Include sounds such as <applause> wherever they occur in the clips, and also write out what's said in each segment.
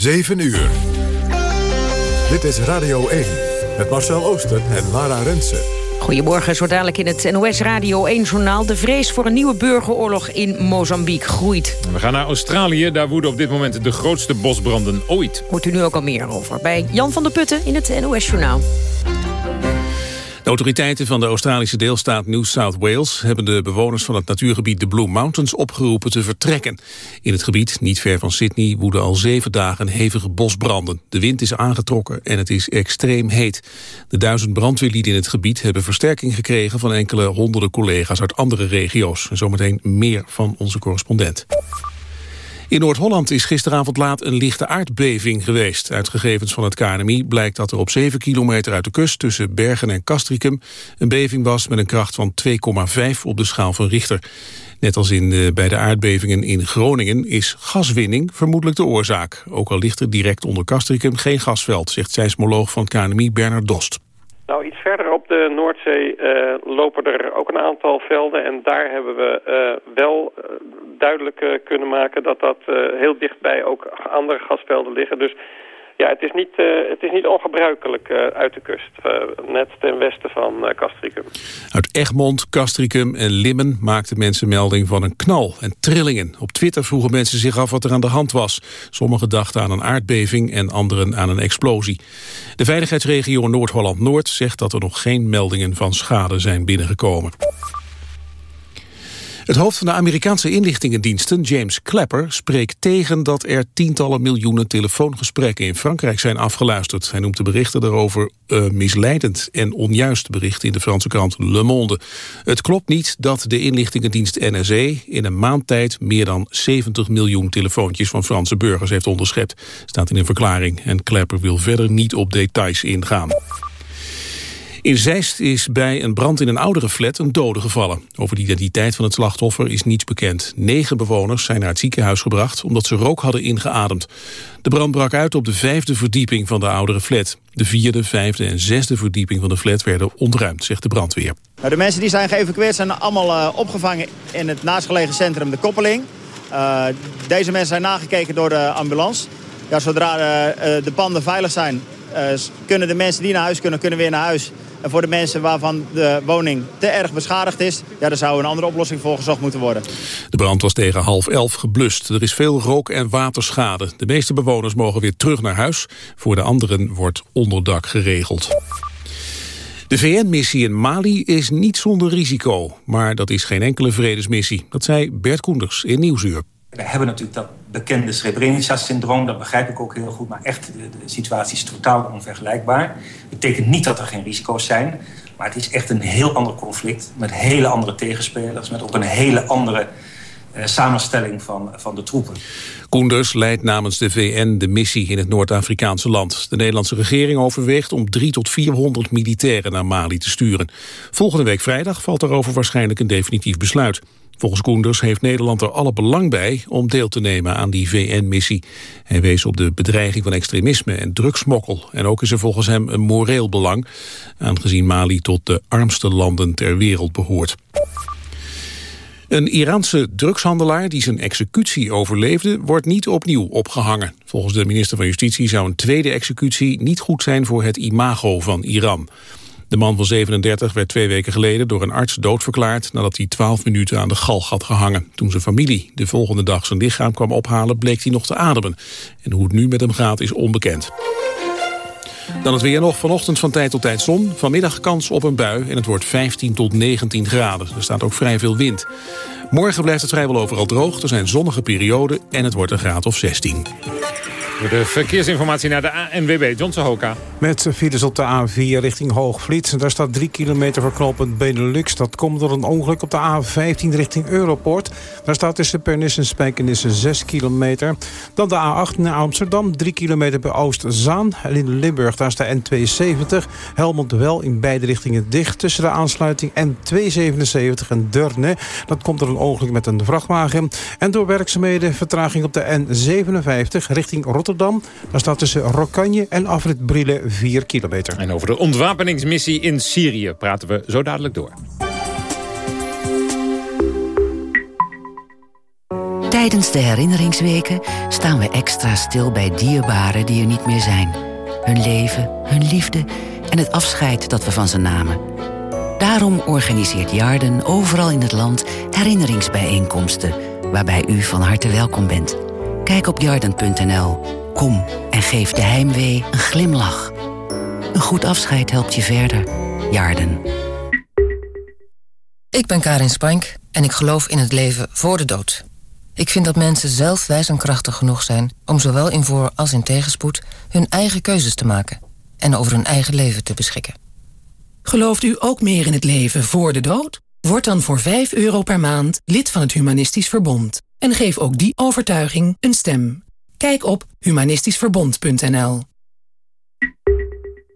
7 uur. Dit is Radio 1 met Marcel Ooster en Lara Rensen. Goedemorgen, zo dadelijk in het NOS Radio 1-journaal. De vrees voor een nieuwe burgeroorlog in Mozambique groeit. We gaan naar Australië. Daar woeden op dit moment de grootste bosbranden ooit. Hoort u nu ook al meer over bij Jan van der Putten in het NOS-journaal. Autoriteiten van de Australische deelstaat New South Wales hebben de bewoners van het natuurgebied de Blue Mountains opgeroepen te vertrekken. In het gebied, niet ver van Sydney, woeden al zeven dagen hevige bosbranden. De wind is aangetrokken en het is extreem heet. De duizend brandweerlieden in het gebied hebben versterking gekregen van enkele honderden collega's uit andere regio's. Zometeen meer van onze correspondent. In Noord-Holland is gisteravond laat een lichte aardbeving geweest. Uit gegevens van het KNMI blijkt dat er op 7 kilometer uit de kust... tussen Bergen en Castricum een beving was met een kracht van 2,5 op de schaal van Richter. Net als in, uh, bij de aardbevingen in Groningen is gaswinning vermoedelijk de oorzaak. Ook al ligt er direct onder Castricum geen gasveld, zegt seismoloog van het KNMI Bernard Dost. Nou, iets verder op de Noordzee uh, lopen er ook een aantal velden. En daar hebben we uh, wel uh, duidelijk kunnen maken dat dat heel dichtbij ook andere gasvelden liggen. Dus ja, het is niet, uh, het is niet ongebruikelijk uh, uit de kust. Uh, net ten westen van Castricum. Uit Egmond, Castricum en Limmen maakten mensen melding van een knal en trillingen. Op Twitter vroegen mensen zich af wat er aan de hand was. Sommigen dachten aan een aardbeving en anderen aan een explosie. De veiligheidsregio Noord-Holland-Noord zegt dat er nog geen meldingen van schade zijn binnengekomen. Het hoofd van de Amerikaanse inlichtingendiensten, James Clapper, spreekt tegen dat er tientallen miljoenen telefoongesprekken in Frankrijk zijn afgeluisterd. Hij noemt de berichten daarover uh, misleidend en onjuist bericht in de Franse krant Le Monde. Het klopt niet dat de inlichtingendienst NSE in een maand tijd meer dan 70 miljoen telefoontjes van Franse burgers heeft onderschept, staat in een verklaring. En Clapper wil verder niet op details ingaan. In Zeist is bij een brand in een oudere flat een dode gevallen. Over de identiteit van het slachtoffer is niets bekend. Negen bewoners zijn naar het ziekenhuis gebracht omdat ze rook hadden ingeademd. De brand brak uit op de vijfde verdieping van de oudere flat. De vierde, vijfde en zesde verdieping van de flat werden ontruimd, zegt de brandweer. Nou, de mensen die zijn geëvacueerd zijn allemaal uh, opgevangen in het naastgelegen centrum De Koppeling. Uh, deze mensen zijn nagekeken door de ambulance. Ja, zodra uh, de panden veilig zijn, kunnen de mensen die naar huis kunnen, kunnen weer naar huis. En voor de mensen waarvan de woning te erg beschadigd is... Ja, daar zou een andere oplossing voor gezocht moeten worden. De brand was tegen half elf geblust. Er is veel rook- en waterschade. De meeste bewoners mogen weer terug naar huis. Voor de anderen wordt onderdak geregeld. De VN-missie in Mali is niet zonder risico. Maar dat is geen enkele vredesmissie. Dat zei Bert Koenders in Nieuwsuur. We hebben natuurlijk dat bekende Srebrenica-syndroom. Dat begrijp ik ook heel goed. Maar echt, de, situatie is totaal onvergelijkbaar. Betekent niet dat er geen risico's zijn. Maar het is echt een heel ander conflict. Met hele andere tegenspelers. Met ook een hele andere uh, samenstelling van, van de troepen. Koenders leidt namens de VN de missie in het Noord-Afrikaanse land. De Nederlandse regering overweegt om 3 tot 400 militairen naar Mali te sturen. Volgende week vrijdag valt daarover waarschijnlijk een definitief besluit. Volgens Koenders heeft Nederland er alle belang bij om deel te nemen aan die VN-missie. Hij wees op de bedreiging van extremisme en drugsmokkel. En ook is er volgens hem een moreel belang, aangezien Mali tot de armste landen ter wereld behoort. Een Iraanse drugshandelaar die zijn executie overleefde... wordt niet opnieuw opgehangen. Volgens de minister van Justitie zou een tweede executie... niet goed zijn voor het imago van Iran. De man van 37 werd twee weken geleden door een arts doodverklaard... nadat hij 12 minuten aan de galg had gehangen. Toen zijn familie de volgende dag zijn lichaam kwam ophalen... bleek hij nog te ademen. En hoe het nu met hem gaat is onbekend. Dan het weer nog. Vanochtend van tijd tot tijd zon. Vanmiddag kans op een bui en het wordt 15 tot 19 graden. Er staat ook vrij veel wind. Morgen blijft het vrijwel overal droog. Er zijn zonnige perioden en het wordt een graad of 16. De verkeersinformatie naar de ANWB, Johnson Hoka. Met files op de A4 richting Hoogvliet. Daar staat 3 kilometer voor knooppunt Benelux. Dat komt door een ongeluk op de A15 richting Europort. Daar staat tussen Pernis en Spijkenissen 6 kilometer. Dan de A8 naar Amsterdam, 3 kilometer bij Oost-Zaan. En in Limburg, daar staat N270. Helmond wel in beide richtingen dicht. Tussen de aansluiting N277 en Deurne. Dat komt door een ongeluk met een vrachtwagen. En door werkzaamheden vertraging op de N57 richting Rotterdam. Daar staat tussen Rokanje en Afrit Brille 4 kilometer. En over de ontwapeningsmissie in Syrië praten we zo dadelijk door. Tijdens de herinneringsweken staan we extra stil bij dierbaren die er niet meer zijn. Hun leven, hun liefde en het afscheid dat we van ze namen. Daarom organiseert Jarden overal in het land herinneringsbijeenkomsten... waarbij u van harte welkom bent. Kijk op jarden.nl. Kom en geef de heimwee een glimlach. Een goed afscheid helpt je verder. Jarden. Ik ben Karin Spank en ik geloof in het leven voor de dood. Ik vind dat mensen zelf wijs en krachtig genoeg zijn... om zowel in voor- als in tegenspoed hun eigen keuzes te maken... en over hun eigen leven te beschikken. Gelooft u ook meer in het leven voor de dood? Word dan voor 5 euro per maand lid van het Humanistisch Verbond. En geef ook die overtuiging een stem. Kijk op humanistischverbond.nl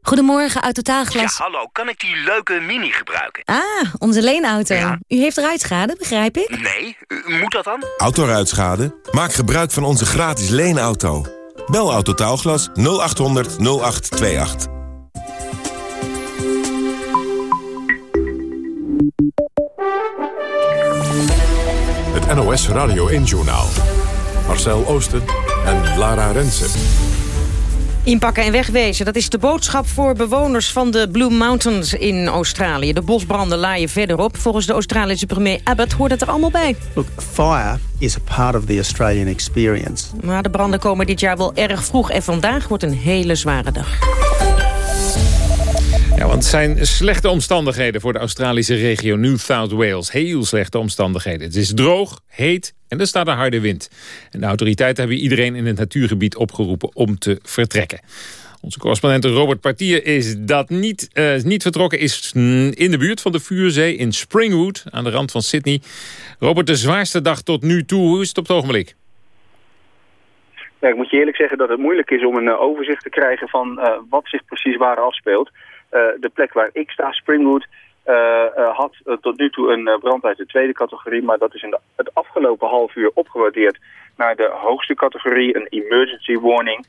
Goedemorgen, Autotaalglas. Ja, hallo. Kan ik die leuke Mini gebruiken? Ah, onze leenauto. U heeft ruitschade, begrijp ik? Nee, moet dat dan? Autoruitschade? Maak gebruik van onze gratis leenauto. Bel Autotaalglas 0800 0828. Het NOS Radio 1-journaal. Marcel Oosten en Lara Rensen. Inpakken en wegwezen, dat is de boodschap voor bewoners van de Blue Mountains in Australië. De bosbranden laaien verderop. Volgens de Australische premier Abbott hoort het er allemaal bij. Look, fire is a part of the Australian experience. Maar de branden komen dit jaar wel erg vroeg en vandaag wordt een hele zware dag. Ja, want het zijn slechte omstandigheden voor de Australische regio New South Wales. Heel slechte omstandigheden. Het is droog, heet en er staat een harde wind. En de autoriteiten hebben iedereen in het natuurgebied opgeroepen om te vertrekken. Onze correspondent Robert Partier is dat niet, uh, niet vertrokken. Is in de buurt van de Vuurzee in Springwood, aan de rand van Sydney. Robert, de zwaarste dag tot nu toe. Hoe is het op het ogenblik? Ja, ik moet je eerlijk zeggen dat het moeilijk is om een uh, overzicht te krijgen van uh, wat zich precies waar afspeelt. Uh, de plek waar ik sta, Springwood, had tot nu toe een brand uit de tweede categorie. Maar dat is in het afgelopen half uur opgewaardeerd naar de hoogste categorie, een emergency warning.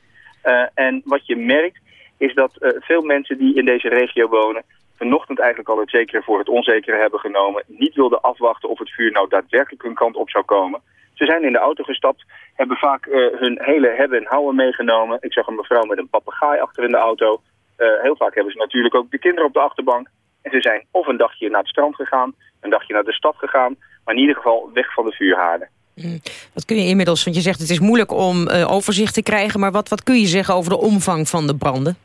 en wat je merkt is dat veel mensen die in deze regio wonen vanochtend eigenlijk al het zekere voor het onzekere hebben genomen. Niet wilden afwachten of het vuur nou daadwerkelijk hun kant op zou komen. Ze zijn in de auto gestapt, hebben vaak hun hele hebben en houden meegenomen. Ik zag een mevrouw met een papegaai achter in de auto. Uh, heel vaak hebben ze natuurlijk ook de kinderen op de achterbank. En ze zijn of een dagje naar het strand gegaan, een dagje naar de stad gegaan. Maar in ieder geval weg van de vuurhaarden. Mm. Wat kun je inmiddels, want je zegt het is moeilijk om uh, overzicht te krijgen. Maar wat, wat kun je zeggen over de omvang van de branden?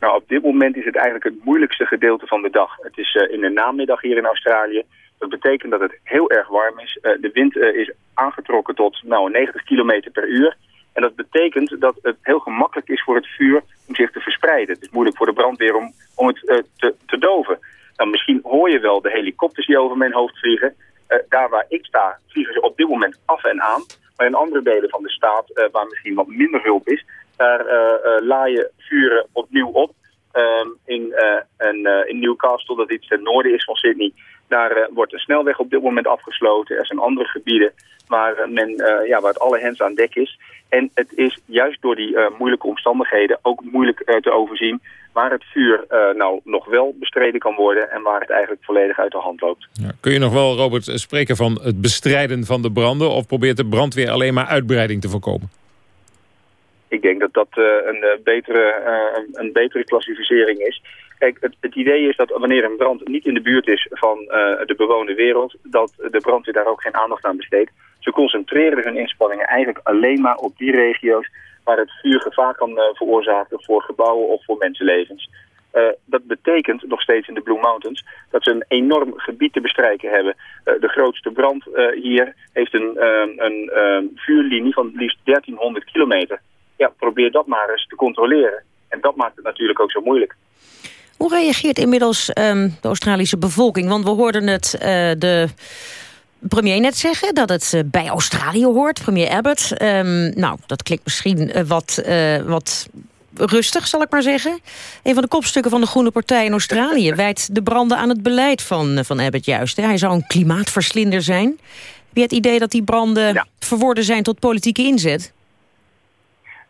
Nou, op dit moment is het eigenlijk het moeilijkste gedeelte van de dag. Het is uh, in de namiddag hier in Australië. Dat betekent dat het heel erg warm is. Uh, de wind is aangetrokken tot nou, 90 km per uur. En dat betekent dat het heel gemakkelijk is voor het vuur om zich te verspreiden. Het is moeilijk voor de brandweer om, om het uh, te, te doven. Nou, misschien hoor je wel de helikopters die over mijn hoofd vliegen. daar waar ik sta vliegen ze op dit moment af en aan. Maar in andere delen van de staat, waar misschien wat minder hulp is... daar laaien vuren opnieuw op. Um, in, en, in Newcastle, dat iets ten noorden is van Sydney... Daar uh, wordt een snelweg op dit moment afgesloten. Er zijn andere gebieden waar, uh, men, uh, ja, waar het alle hens aan dek is. En het is juist door die moeilijke omstandigheden ook moeilijk te overzien... waar het vuur nou nog wel bestreden kan worden... en waar het eigenlijk volledig uit de hand loopt. Ja, kun je nog wel, Robert, spreken van het bestrijden van de branden... of probeert de brandweer alleen maar uitbreiding te voorkomen? Ik denk dat dat een, betere, een betere klassificering is... Kijk, het, idee is dat wanneer een brand niet in de buurt is van uh, de bewoonde wereld, dat de brandweer daar ook geen aandacht aan besteedt. Ze concentreren hun inspanningen eigenlijk alleen maar op die regio's waar het vuur gevaar kan uh, veroorzaken voor gebouwen of voor mensenlevens. Uh, dat betekent nog steeds in de Blue Mountains dat ze een enorm gebied te bestrijken hebben. de grootste brand hier heeft een, een vuurlinie van liefst 1300 kilometer. Ja, probeer dat maar eens te controleren. En dat maakt het natuurlijk ook zo moeilijk. Hoe reageert inmiddels um, de Australische bevolking? Want we hoorden het uh, de premier net zeggen dat het uh, bij Australië hoort, premier Abbott. Um, nou, dat klinkt misschien uh, wat, wat rustig, zal ik maar zeggen. Een van de kopstukken van de Groene Partij in Australië... <laughs> wijt de branden aan het beleid van, van Abbott juist. Hij zou een klimaatverslinder zijn. Heb je het idee dat die branden ja. verworden zijn tot politieke inzet?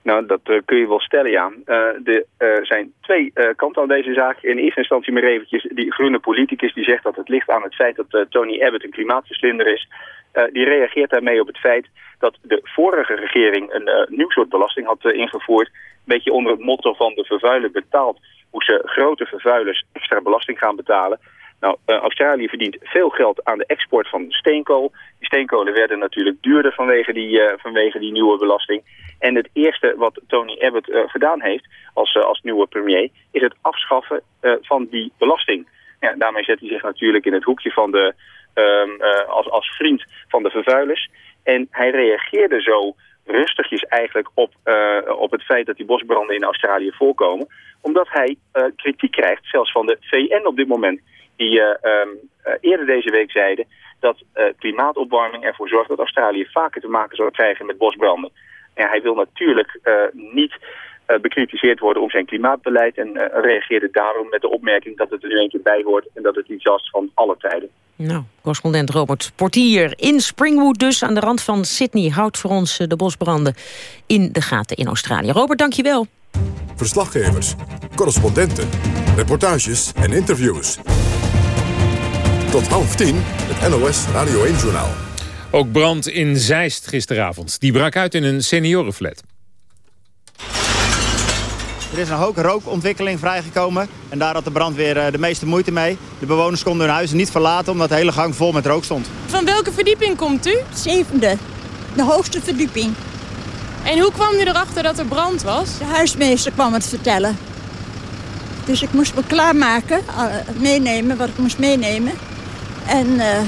Nou, dat uh, kun je wel stellen, ja. Uh, er uh, zijn twee kanten aan deze zaak. In eerste instantie maar eventjes die groene politicus die zegt dat het ligt aan het feit dat Tony Abbott een klimaatverslinder is. die reageert daarmee op het feit dat de vorige regering een nieuw soort belasting had ingevoerd. Een beetje onder het motto van de vervuiler betaalt, moesten grote vervuilers extra belasting gaan betalen. Nou, Australië verdient veel geld aan de export van steenkool. Die steenkolen werden natuurlijk duurder vanwege die, vanwege die nieuwe belasting. En het eerste wat Tony Abbott gedaan heeft als, als nieuwe premier... is het afschaffen van die belasting. Ja, daarmee zet hij zich natuurlijk in het hoekje van de, um, als, als vriend van de vervuilers. En hij reageerde zo rustigjes eigenlijk op, op het feit dat die bosbranden in Australië voorkomen. Omdat hij kritiek krijgt, zelfs van de VN op dit moment. Die um, eerder deze week zeiden dat klimaatopwarming ervoor zorgt dat Australië vaker te maken zal krijgen met bosbranden. En hij wil natuurlijk niet uh, bekritiseerd worden om zijn klimaatbeleid en uh, reageerde daarom met de opmerking dat het er nu een keer bij hoort en dat het iets was van alle tijden. Nou, correspondent Robert Portier in Springwood dus, aan de rand van Sydney, houdt voor ons de bosbranden in de gaten in Australië. Robert, dankjewel. Verslaggevers, correspondenten, reportages en interviews. Tot half tien, het NOS Radio 1-journaal. Ook brand in Zeist gisteravond. Die brak uit in een seniorenflat. Er is een hoge rookontwikkeling vrijgekomen en daar had de brandweer eh, de meeste moeite mee. De bewoners konden hun huizen niet verlaten omdat de hele gang vol met rook stond. Van welke verdieping komt u? Zevende, de hoogste verdieping. En hoe kwam u erachter dat er brand was? De huismeester kwam het vertellen. Dus ik moest me klaarmaken, eh, meenemen wat ik moest meenemen. En uh,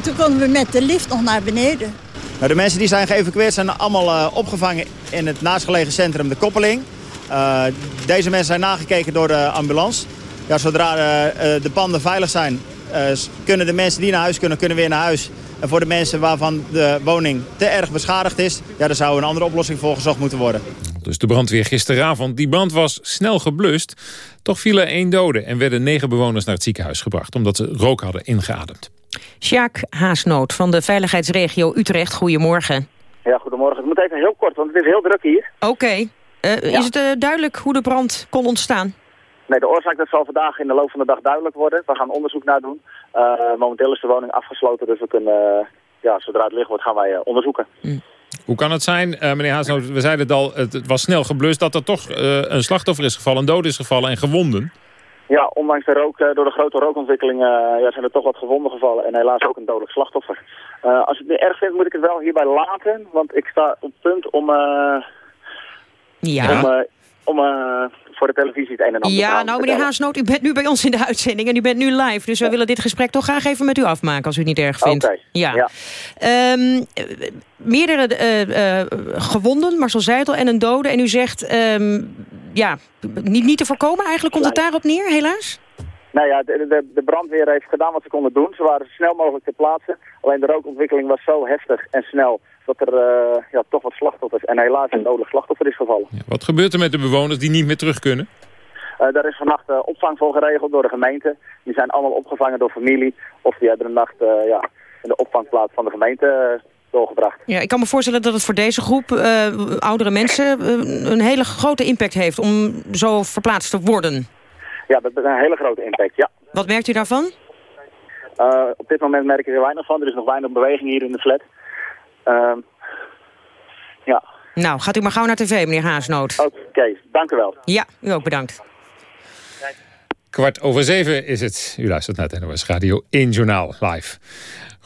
toen konden we met de lift nog naar beneden. Nou, de mensen die zijn geëvacueerd zijn allemaal uh, opgevangen in het naastgelegen centrum De Koppeling. Uh, deze mensen zijn nagekeken door de ambulance. Ja, zodra uh, de panden veilig zijn, uh, kunnen de mensen die naar huis kunnen, kunnen weer naar huis. En voor de mensen waarvan de woning te erg beschadigd is... Ja, er zou een andere oplossing voor gezocht moeten worden. Dus de brandweer gisteravond. Die brand was snel geblust. Toch vielen één dode en werden negen bewoners naar het ziekenhuis gebracht... omdat ze rook hadden ingeademd. Sjaak Haasnoot van de veiligheidsregio Utrecht. Goedemorgen. Ja, goedemorgen. Het moet even heel kort, want het is heel druk hier. Oké. Okay. Uh, ja. Is het uh, duidelijk hoe de brand kon ontstaan? Nee, de oorzaak dat zal vandaag in de loop van de dag duidelijk worden. We gaan onderzoek naar doen. Uh, momenteel is de woning afgesloten, dus we kunnen, ja, zodra het licht wordt gaan wij onderzoeken. Mm. Hoe kan het zijn, meneer Haasnoot, we zeiden het al, het, het was snel geblust... dat er toch een slachtoffer is gevallen, een dood is gevallen en gewonden? Ja, ondanks de rook, door de grote rookontwikkeling ja, zijn er toch wat gewonden gevallen. En helaas ook een dodelijk slachtoffer. als ik het niet erg vind, moet ik het wel hierbij laten. Want ik sta op het punt om... Ja. Om, om voor de televisie het een en ander Ja, nou meneer Haasnoot, u bent nu bij ons in de uitzending en u bent nu live. Dus wij willen dit gesprek toch graag even met u afmaken als u het niet erg vindt. Okay. ja. ja. Um, meerdere uh, gewonden, Marcel Zeitel en een dode. En u zegt, um, ja, niet, niet te voorkomen eigenlijk. Komt het daarop neer, helaas? Nou ja, de, de, de, brandweer heeft gedaan wat ze konden doen. Ze waren zo snel mogelijk ter plaatse. Alleen de rookontwikkeling was zo heftig en snel dat er uh, ja, toch wat slachtoffers en helaas een dodelijk slachtoffer is gevallen. Ja, wat gebeurt er met de bewoners die niet meer terug kunnen? Uh, daar is vannacht uh, opvang voor geregeld door de gemeente. Die zijn allemaal opgevangen door familie. Of die hebben de nacht ja, in de opvangplaats van de gemeente doorgebracht. Ja, ik kan me voorstellen dat het voor deze groep oudere mensen een hele grote impact heeft om zo verplaatst te worden. Ja, dat is een hele grote impact, ja. Wat merkt u daarvan? op dit moment merk ik er weinig van. Er is nog weinig beweging hier in de flat. Uh, ja. Nou, gaat u maar gauw naar tv, meneer Haasnoot. Oké, okay, dank u wel. Ja, u ook bedankt. Kwart over zeven is het. U luistert naar het NOS Radio 1 Journaal live.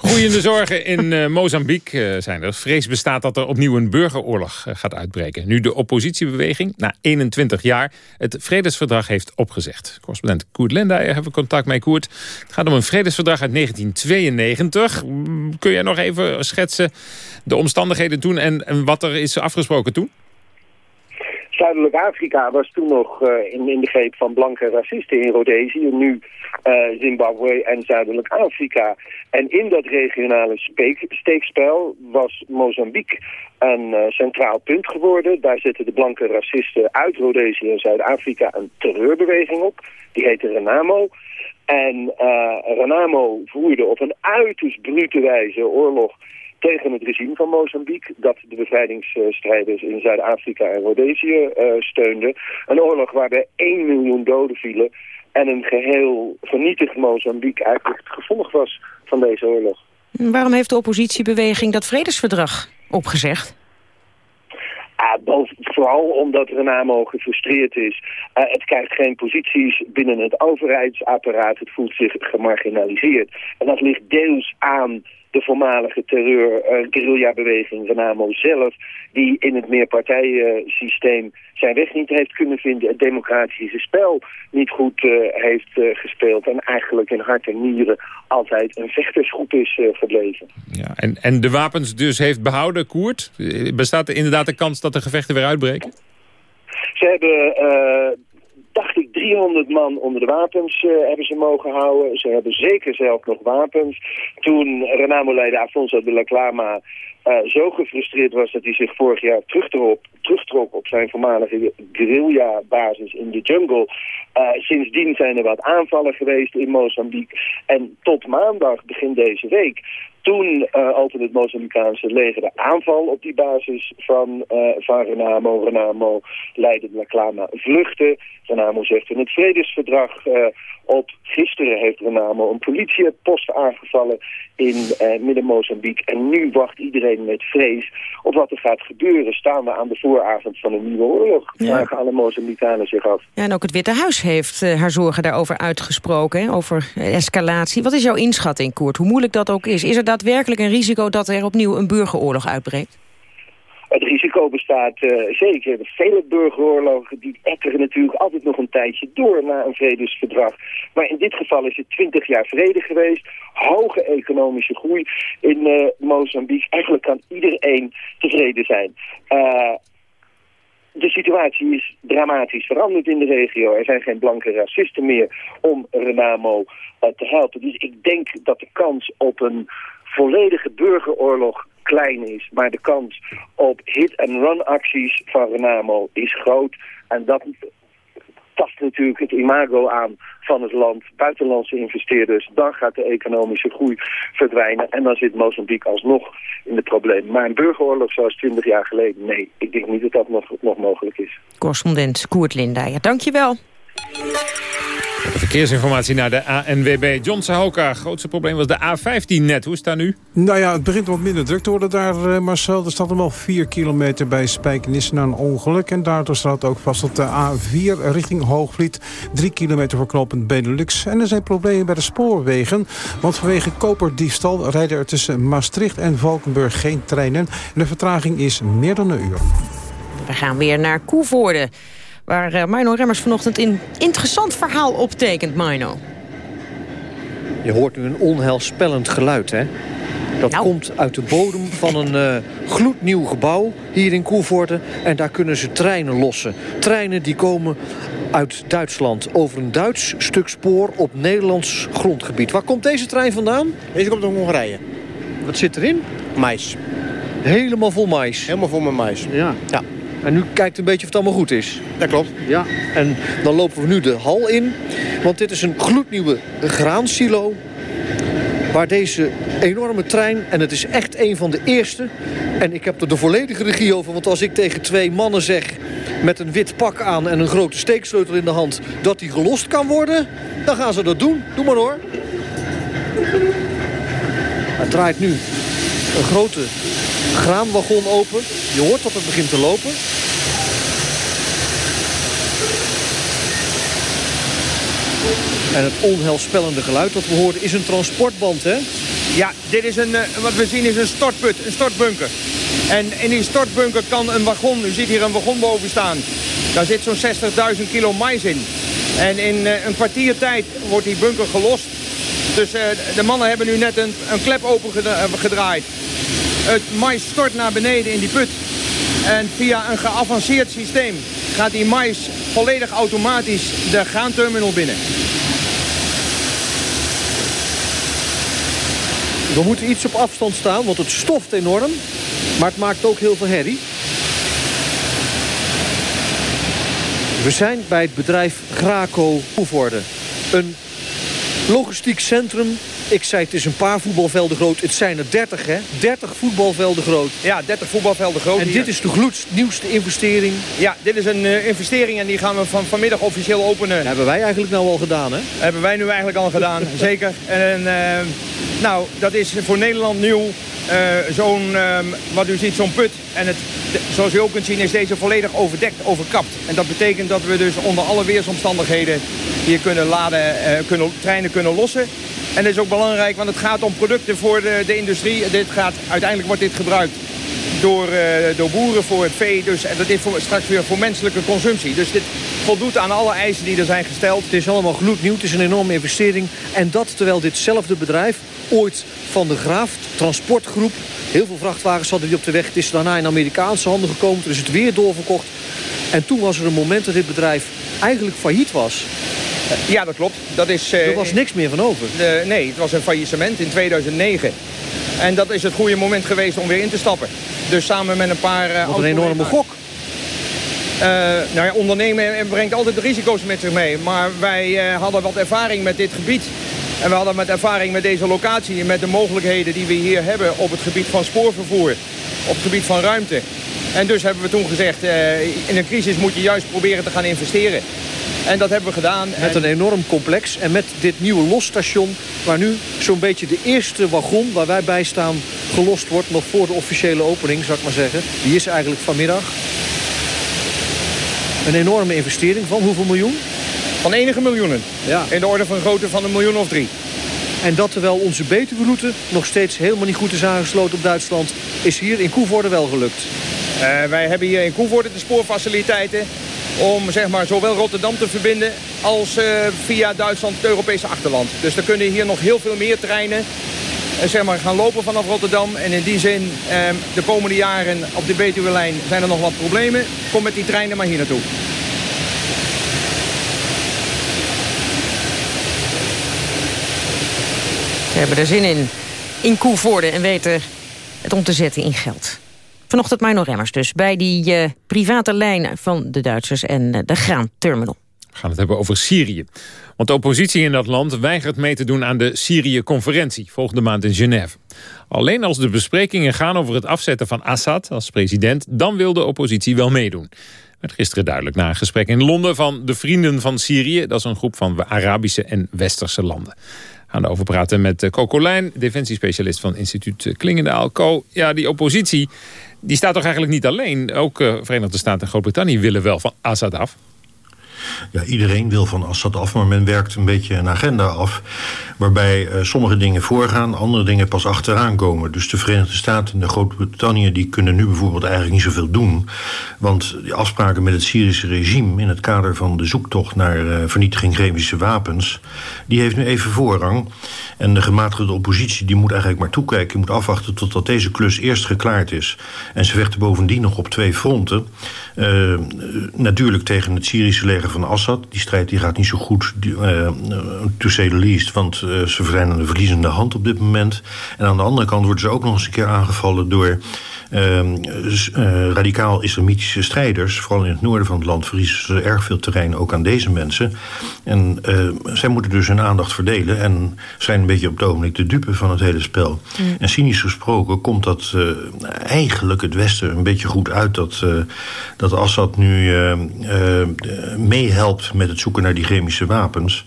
Groeiende zorgen in uh, Mozambique uh, zijn er. Vrees bestaat dat er opnieuw een burgeroorlog uh, gaat uitbreken. Nu de oppositiebeweging na 21 jaar het vredesverdrag heeft opgezegd. Correspondent Koert Lendayer hebben contact mee. Koert, het gaat om een vredesverdrag uit 1992. Kun jij nog even schetsen de omstandigheden toen en, wat er is afgesproken toen? Zuidelijk Afrika was toen nog in, in de greep van blanke racisten in Rhodesië. Nu uh, Zimbabwe en Zuidelijk Afrika. En in dat regionale steekspel was Mozambique een uh, centraal punt geworden. Daar zetten de blanke racisten uit Rhodesië en Zuid-Afrika een terreurbeweging op. Die heette Renamo. En Renamo voerde op een uiterst brute wijze oorlog tegen het regime van Mozambique... dat de bevrijdingsstrijders in Zuid-Afrika en Rhodesië uh, steunden. Een oorlog waarbij 1 miljoen doden vielen... en een geheel vernietigd Mozambique eigenlijk het gevolg was van deze oorlog. Waarom heeft de oppositiebeweging dat vredesverdrag opgezegd? Boven, vooral omdat Renamo gefrustreerd is. Uh, het krijgt geen posities binnen het overheidsapparaat. Het voelt zich gemarginaliseerd. En dat ligt deels aan de voormalige terreur uh, guerrilla-beweging Renamo zelf... die in het meerpartijensysteem zijn weg niet heeft kunnen vinden... het democratische spel niet goed uh, heeft uh, gespeeld... en eigenlijk in hart en nieren altijd een vechtersgroep is gebleven. Ja, en, en de wapens dus heeft behouden, Koert? Bestaat er inderdaad de kans dat de gevechten weer uitbreken? Ze hebben 300 man onder de wapens uh, hebben ze mogen houden. Ze hebben zeker zelf nog wapens. Toen Renamo-leider Afonso de la Clama uh, zo gefrustreerd was dat hij zich vorig jaar terugtrok, terugtrok op zijn voormalige guerrilla-basis in de jungle. Uh, sindsdien zijn er wat aanvallen geweest in Mozambique. En tot maandag, begin deze week, toen uh, opende het Mozambicaanse leger de aanval op die basis van, uh, van Renamo. Renamo leidde de Clama vluchten. Renamo zegt in het vredesverdrag uh, op gisteren heeft Renamo een politiepost aangevallen in Midden-Mozambique. En nu wacht iedereen met vrees op wat er gaat gebeuren. Staan we aan de vooravond van een nieuwe oorlog? Ja. Vragen alle Mozambicanen zich af. Ja, en ook het Witte Huis heeft haar zorgen daarover uitgesproken, hè, over escalatie. Wat is jouw inschatting, Koert? Hoe moeilijk dat ook is? Is er daadwerkelijk een risico dat er opnieuw een burgeroorlog uitbreekt? Het risico bestaat uh, zeker. Vele burgeroorlogen die etteren natuurlijk altijd nog een tijdje door na een vredesverdrag. Maar in dit geval is het twintig jaar vrede geweest. Hoge economische groei in uh, Mozambique. Eigenlijk kan iedereen tevreden zijn. Uh, de situatie is dramatisch veranderd in de regio. Er zijn geen blanke racisten meer om Renamo te helpen. Dus ik denk dat de kans op een volledige burgeroorlog klein is. Maar de kans op hit-and-run acties van Renamo is groot. En dat tast natuurlijk het imago aan van het land, buitenlandse investeerders. Dan gaat de economische groei verdwijnen en dan zit Mozambique alsnog in de problemen. Maar een burgeroorlog zoals 20 jaar geleden, nee, ik denk niet dat dat nog, nog mogelijk is. Correspondent Koert Linda, dankjewel. Verkeersinformatie naar de ANWB. John Sahoka, grootste probleem was de A15 net. Hoe is dat nu? Nou ja, het begint wat minder druk te worden daar, uh, Marcel. Er staat nog wel 4 kilometer bij Spijkenisse na een ongeluk. En daardoor staat ook vast op de A4 richting Hoogvliet. 3 kilometer voor knooppunt Benelux. En er zijn problemen bij de spoorwegen. Want vanwege koperdiefstal rijden er tussen Maastricht en Valkenburg geen treinen. En de vertraging is meer dan een uur. We gaan weer naar Koevoorde waar uh, Mino Remmers vanochtend een interessant verhaal optekent, Mino. Je hoort nu een onheilspellend geluid, hè? Dat nou. komt uit de bodem van een uh, gloednieuw gebouw hier in Koevoorde. En daar kunnen ze treinen lossen. Treinen die komen uit Duitsland over een Duits stuk spoor op Nederlands grondgebied. Waar komt deze trein vandaan? Deze komt uit Hongarije. Wat zit erin? Mais. Helemaal vol mais? Helemaal vol met mais. Ja. ja. En nu kijkt een beetje of het allemaal goed is. Dat klopt. Ja. En dan lopen we nu de hal in. Want dit is een gloednieuwe graansilo. Waar deze enorme trein, en het is echt een van de eerste... en ik heb er de volledige regie over... want als ik tegen twee mannen zeg met een wit pak aan... en een grote steeksleutel in de hand... dat die gelost kan worden, dan gaan ze dat doen. Doe maar hoor. Het draait nu een grote graanwagon open. Je hoort dat het begint te lopen. En het onheilspellende geluid dat we hoorden is een transportband, hè? Ja, dit is een, wat we zien is een stortput, een stortbunker. En in die stortbunker kan een wagon, u ziet hier een wagon boven staan. Daar zit zo'n 60.000 kilo mais in. En in een kwartier tijd wordt die bunker gelost. Dus de mannen hebben nu net een, een klep open gedraaid. Het mais stort naar beneden in die put. En via een geavanceerd systeem gaat die mais volledig automatisch de graanterminal binnen. We moeten iets op afstand staan, want het stoft enorm. Maar het maakt ook heel veel herrie. We zijn bij het bedrijf Graco Koevoorde. Een logistiek centrum ik zei het is een paar voetbalvelden groot. Het zijn er 30 hè? 30 voetbalvelden groot. Ja, 30 voetbalvelden groot. En hier. dit is de gloednieuwste investering? Ja, dit is een uh, investering en die gaan we van, vanmiddag officieel openen. Dat hebben wij eigenlijk nou al gedaan hè? Dat hebben wij nu eigenlijk al gedaan, <laughs> zeker. En uh, Nou, dat is voor Nederland nieuw. Uh, zo'n, ehm, wat u ziet, zo'n put. En het, zoals u ook kunt zien is deze volledig overdekt, overkapt. En dat betekent dat we dus onder alle weersomstandigheden hier kunnen laden, uh, kunnen, treinen kunnen lossen. En dat is ook belangrijk, want het gaat om producten voor de, de industrie. Dit gaat, uiteindelijk wordt dit gebruikt door, uh, door boeren voor het vee. Dus, en dat is straks weer voor menselijke consumptie. Dus dit voldoet aan alle eisen die er zijn gesteld. Het is allemaal gloednieuw, het is een enorme investering. En dat terwijl ditzelfde bedrijf ooit van de Graaf, transportgroep... heel veel vrachtwagens hadden die op de weg. Het is daarna in Amerikaanse handen gekomen. Toen is het weer doorverkocht. En toen was er een moment dat dit bedrijf eigenlijk failliet was. Ja, dat klopt. Dat is, uh, er was niks meer van over. De, nee, het was een faillissement in 2009. En dat is het goede moment geweest om weer in te stappen. Dus samen met een paar... Uh, Wat een enorme gok. Uh, nou ja, ondernemen brengt altijd risico's met zich mee. Maar wij uh, hadden wat ervaring met dit gebied. En we hadden met ervaring met deze locatie en met de mogelijkheden die we hier hebben op het gebied van spoorvervoer. Op het gebied van ruimte. En dus hebben we toen gezegd, uh, in een crisis moet je juist proberen te gaan investeren. En dat hebben we gedaan. Met een enorm complex en met dit nieuwe losstation... waar nu zo'n beetje de eerste wagon waar wij bij staan gelost wordt... nog voor de officiële opening, zou ik maar zeggen. Die is eigenlijk vanmiddag. Een enorme investering van hoeveel miljoen? Van enige miljoenen. Ja. In de orde van grootte van een miljoen of drie. En dat terwijl onze Betuwe-route nog steeds helemaal niet goed is aangesloten op Duitsland... is hier in Koevoorde wel gelukt. Uh, wij hebben hier in Koevoorde de spoorfaciliteiten om zeg maar, zowel Rotterdam te verbinden als uh, via Duitsland het Europese achterland. Dus er kunnen hier nog heel veel meer treinen uh, zeg maar, gaan lopen vanaf Rotterdam. En in die zin, uh, de komende jaren op de Betuwe-lijn zijn er nog wat problemen. Kom met die treinen maar hier naartoe. Ze hebben er zin in, in Koevoorde en weten het om te zetten in geld. Vanochtend Mino Remmers dus, bij die uh, private lijn van de Duitsers en uh, de graanterminal. We gaan het hebben over Syrië. Want de oppositie in dat land weigert mee te doen aan de Syrië-conferentie... volgende maand in Genève. Alleen als de besprekingen gaan over het afzetten van Assad als president... dan wil de oppositie wel meedoen. werd gisteren duidelijk na een gesprek in Londen van de Vrienden van Syrië. Dat is een groep van Arabische en Westerse landen gaan erover praten met Coco Lijn, defensiespecialist van instituut Klingendaal. Co, ja, die oppositie die staat toch eigenlijk niet alleen. Ook uh, Verenigde Staten en Groot-Brittannië willen wel van Assad af. Ja, iedereen wil van Assad af, maar men werkt een beetje een agenda af... waarbij uh, sommige dingen voorgaan, andere dingen pas achteraan komen. Dus de Verenigde Staten en de Groot-Brittannië... die kunnen nu bijvoorbeeld eigenlijk niet zoveel doen. Want die afspraken met het Syrische regime... in het kader van de zoektocht naar uh, vernietiging chemische wapens... die heeft nu even voorrang. En de gematigde oppositie die moet eigenlijk maar toekijken... moet afwachten totdat deze klus eerst geklaard is. En ze vechten bovendien nog op twee fronten. Uh, natuurlijk tegen het Syrische leger van Die strijd die gaat niet zo goed, uh, to say the least... want uh, ze zijn aan de verliezende hand op dit moment. En aan de andere kant worden ze ook nog eens een keer aangevallen... door radicaal-islamitische strijders. Vooral in het noorden van het land verliezen ze erg veel terrein... ook aan deze mensen. En zij moeten dus hun aandacht verdelen... en zijn een beetje op het ogenblik de dupe van het hele spel. Mm. En cynisch gesproken komt dat eigenlijk het Westen een beetje goed uit... dat, dat Assad nu meehelpt met het zoeken naar die chemische wapens.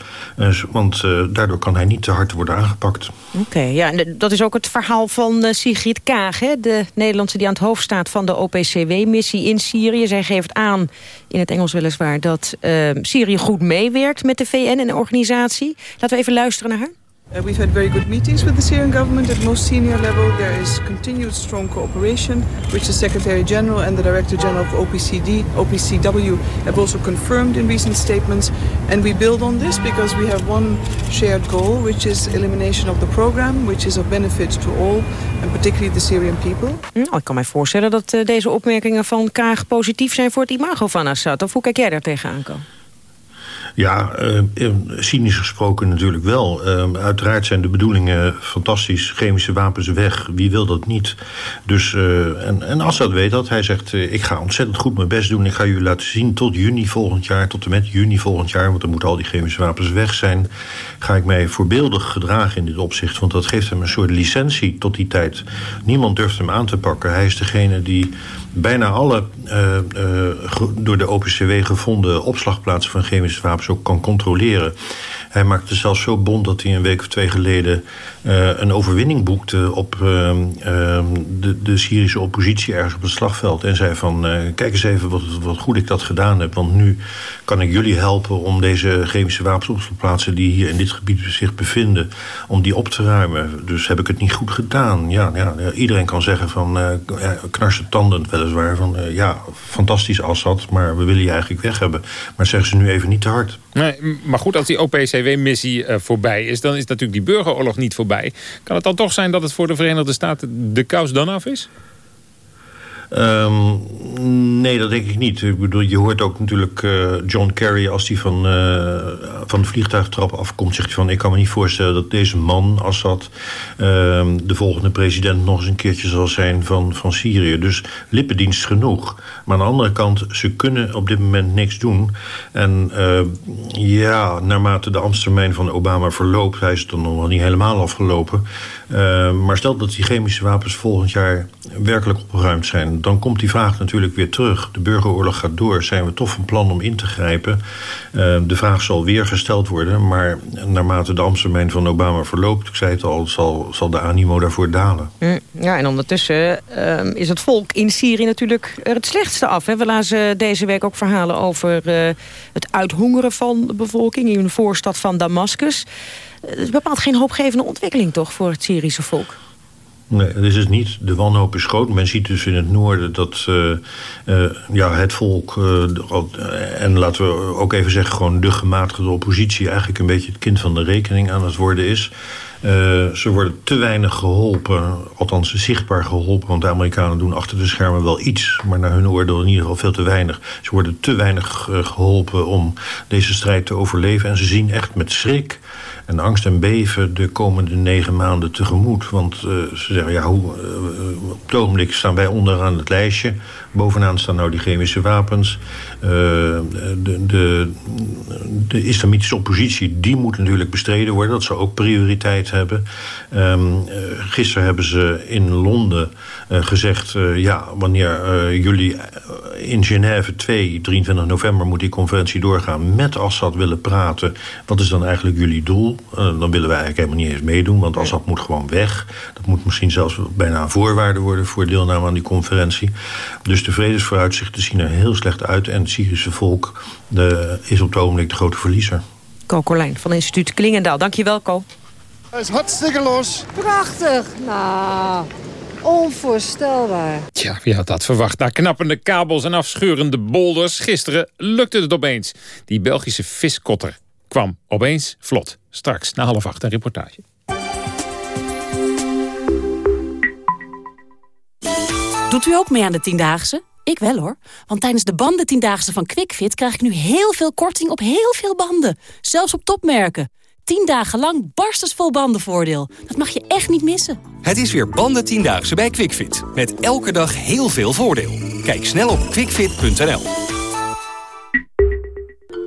Want daardoor kan hij niet te hard worden aangepakt. Oké, okay, ja, dat is ook het verhaal van Sigrid Kaag, hè? de Nederlandse die aan het hoofd staat van de OPCW-missie in Syrië. Zij geeft aan, in het Engels weliswaar, dat Syrië goed meewerkt met de VN en de organisatie. Laten we even luisteren naar haar. Uh, we've had very good meetings with the Syrian government at most senior level. There is continued strong cooperation, which the Secretary General and the Director General of OPCD, OPCW have also confirmed in recent statements. And we build on this because we have one shared goal, which is elimination of the program, which is of benefit to all, and particularly the Syrian people. Nou, ik kan mij voorstellen dat uh, deze opmerkingen van Kaag positief zijn voor het imago van Assad. Of hoe kijk jij daar tegenaan? Ja, uh, cynisch gesproken natuurlijk wel. Uh, uiteraard zijn de bedoelingen fantastisch. Chemische wapens weg, wie wil dat niet? Dus, uh, en, en Assad weet dat. Hij zegt, ik ga ontzettend goed mijn best doen. Ik ga jullie laten zien tot juni volgend jaar, tot en met juni volgend jaar... want dan moeten al die chemische wapens weg zijn... ga ik mij voorbeeldig gedragen in dit opzicht. Want dat geeft hem een soort licentie tot die tijd. Niemand durft hem aan te pakken. Hij is degene die bijna alle uh, uh, door de OPCW gevonden opslagplaatsen van chemische wapens ook kan controleren. Hij maakte zelfs zo bond dat hij een week of twee geleden een overwinning boekte op de, de, Syrische oppositie ergens op het slagveld. En zei van kijk eens even wat, wat goed ik dat gedaan heb. Want nu kan ik jullie helpen om deze chemische wapensopslagplaatsen die hier in dit gebied zich bevinden, om die op te ruimen. Dus heb ik het niet goed gedaan. Ja, ja iedereen kan zeggen van knarsen tanden weliswaar van ja, fantastisch Assad, maar we willen je eigenlijk weg hebben. Maar zeggen ze nu even niet te hard. Nee, maar goed, als die OPCW-missie voorbij is, dan is natuurlijk die burgeroorlog niet voorbij. Kan het dan toch zijn dat het voor de Verenigde Staten de kous dan af is? Um, nee, dat denk ik niet. Ik bedoel, je hoort ook natuurlijk uh, John Kerry... als hij van, uh, van de vliegtuigtrap afkomt, zegt hij van... ik kan me niet voorstellen dat deze man, Assad... Uh, de volgende president nog eens een keertje zal zijn van, van Syrië. Dus lippendienst genoeg. Maar aan de andere kant, ze kunnen op dit moment niks doen. En uh, ja, naarmate de ambtstermijn van Obama verloopt... hij is dan nog niet helemaal afgelopen... Maar stel dat die chemische wapens volgend jaar werkelijk opgeruimd zijn... dan komt die vraag natuurlijk weer terug. De burgeroorlog gaat door. Zijn we toch van plan om in te grijpen? Uh, de vraag zal weer gesteld worden. Maar naarmate de ambtstermijn van Obama verloopt... ik zei het al, zal, zal de animo daarvoor dalen. Mm, ja, en ondertussen uh, is het volk in Syrië natuurlijk het slechtste af. Hè? We lazen deze week ook verhalen over het uithongeren van de bevolking... in een voorstad van Damascus het is bepaald geen hoopgevende ontwikkeling toch voor het Syrische volk? Nee, het is dus niet. De wanhoop is groot. Men ziet dus in het noorden dat uh, uh, ja, het volk... Uh, en laten we ook even zeggen... gewoon de gematigde oppositie... eigenlijk een beetje het kind van de rekening aan het worden is. ze worden te weinig geholpen. Althans zichtbaar geholpen. Want de Amerikanen doen achter de schermen wel iets. Maar naar hun oordeel in ieder geval veel te weinig. Ze worden te weinig geholpen om deze strijd te overleven. En ze zien echt met schrik en angst en beven de komende negen maanden tegemoet. Want uh, ze zeggen, ja, hoe, uh, op het ogenblik staan wij onderaan het lijstje. Bovenaan staan nou die chemische wapens. Uh, de, de, de, islamitische oppositie, die moet natuurlijk bestreden worden. Dat zou ook prioriteit hebben. Um, gisteren hebben ze in Londen gezegd... ja, wanneer jullie in Genève 2, 23 november... moet die conferentie doorgaan, met Assad willen praten... wat is dan eigenlijk jullie doel? Dan willen wij eigenlijk helemaal niet eens meedoen, want Assad moet gewoon weg. Dat moet misschien zelfs bijna een voorwaarde worden voor deelname aan die conferentie. Dus de vredesvooruitzichten zien er heel slecht uit. En het Syrische volk de, is op het ogenblik de grote verliezer. Co Colijn van instituut Klingendaal. Dankjewel, Co. Het is hartstikke los. Prachtig. Nou, onvoorstelbaar. Tja, wie had dat verwacht? Na knappende kabels en afscheurende bolders... gisteren lukte het opeens. Die Belgische viskotter kwam opeens vlot. Straks na half acht een reportage. Doet u ook mee aan de Tiendaagse? Ik wel hoor. Want tijdens de banden Tiendaagse van QuickFit... krijg ik nu heel veel korting op heel veel banden. Zelfs op topmerken. 10 dagen lang barstensvol bandenvoordeel. Dat mag je echt niet missen. Het is weer banden Tiendaagse bij QuickFit. Met elke dag heel veel voordeel. Kijk snel op quickfit.nl.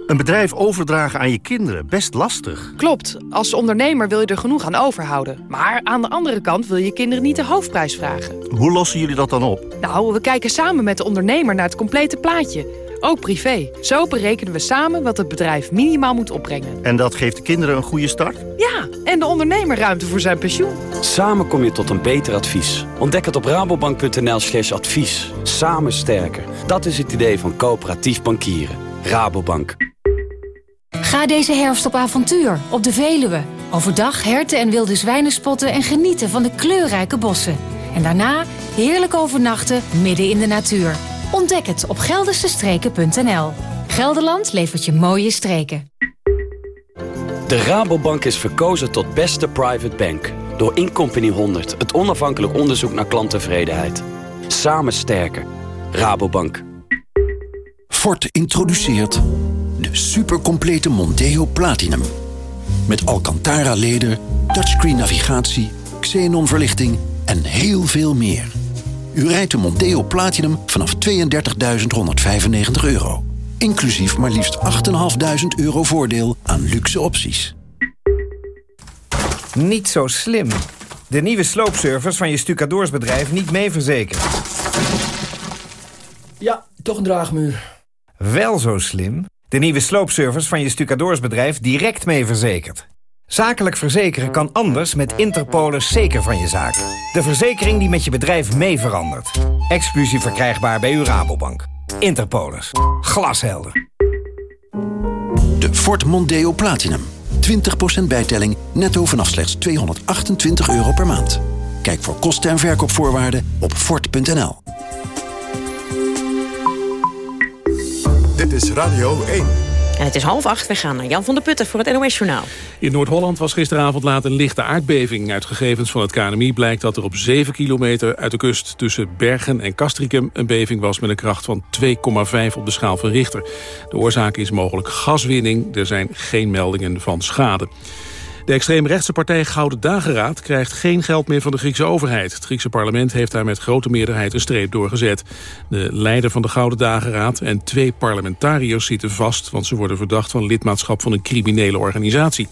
Een bedrijf overdragen aan je kinderen, best lastig. Klopt, als ondernemer wil je er genoeg aan overhouden. Maar aan de andere kant wil je kinderen niet de hoofdprijs vragen. Hoe lossen jullie dat dan op? Nou, we kijken samen met de ondernemer naar het complete plaatje. Ook privé. Zo berekenen we samen wat het bedrijf minimaal moet opbrengen. En dat geeft de kinderen een goede start? Ja, en de ondernemer ruimte voor zijn pensioen. Samen kom je tot een beter advies. Ontdek het op rabobank.nl slash advies. Samen sterker. Dat is het idee van coöperatief bankieren. Rabobank. Ga deze herfst op avontuur op de Veluwe. Overdag herten en wilde zwijnen spotten en genieten van de kleurrijke bossen. En daarna heerlijk overnachten midden in de natuur. Ontdek het op geldersestreken.nl. Gelderland levert je mooie streken. De Rabobank is verkozen tot beste private bank. Door Incompany 100, het onafhankelijk onderzoek naar klanttevredenheid. Samen sterker. Rabobank. Ford introduceert de supercomplete Monteo Platinum. Met Alcantara leder, touchscreen navigatie, xenon verlichting en heel veel meer. U rijdt de Monteo Platinum vanaf 32.195 euro. Inclusief maar liefst 8.500 euro voordeel aan luxe opties. Niet zo slim. De nieuwe sloopservice van je stucadoorsbedrijf niet mee verzekerd. Ja, toch een draagmuur. Wel zo slim. De nieuwe sloopservice van je stucadoorsbedrijf direct mee verzekerd. Zakelijk verzekeren kan anders met Interpolis zeker van je zaak. De verzekering die met je bedrijf mee verandert. Exclusief verkrijgbaar bij uw Rabobank. Interpolis. Glashelder. De Ford Mondeo Platinum. 20% bijtelling netto vanaf slechts 228 euro per maand. Kijk voor kosten en verkoopvoorwaarden op Ford.nl. is Radio 1. En het is half acht. We gaan naar Jan van der Putten voor het NOS-journaal. In Noord-Holland was gisteravond laat een lichte aardbeving. Uit gegevens van het KNMI blijkt dat er op 7 kilometer uit de kust... tussen Bergen en Castricum een beving was met een kracht van 2,5 op de schaal van Richter. De oorzaak is mogelijk gaswinning. Er zijn geen meldingen van schade. De extreemrechtse partij Gouden Dageraad krijgt geen geld meer van de Griekse overheid. Het Griekse parlement heeft daar met grote meerderheid een streep doorgezet. De leider van de Gouden Dageraad en twee parlementariërs zitten vast... want ze worden verdacht van lidmaatschap van een criminele organisatie.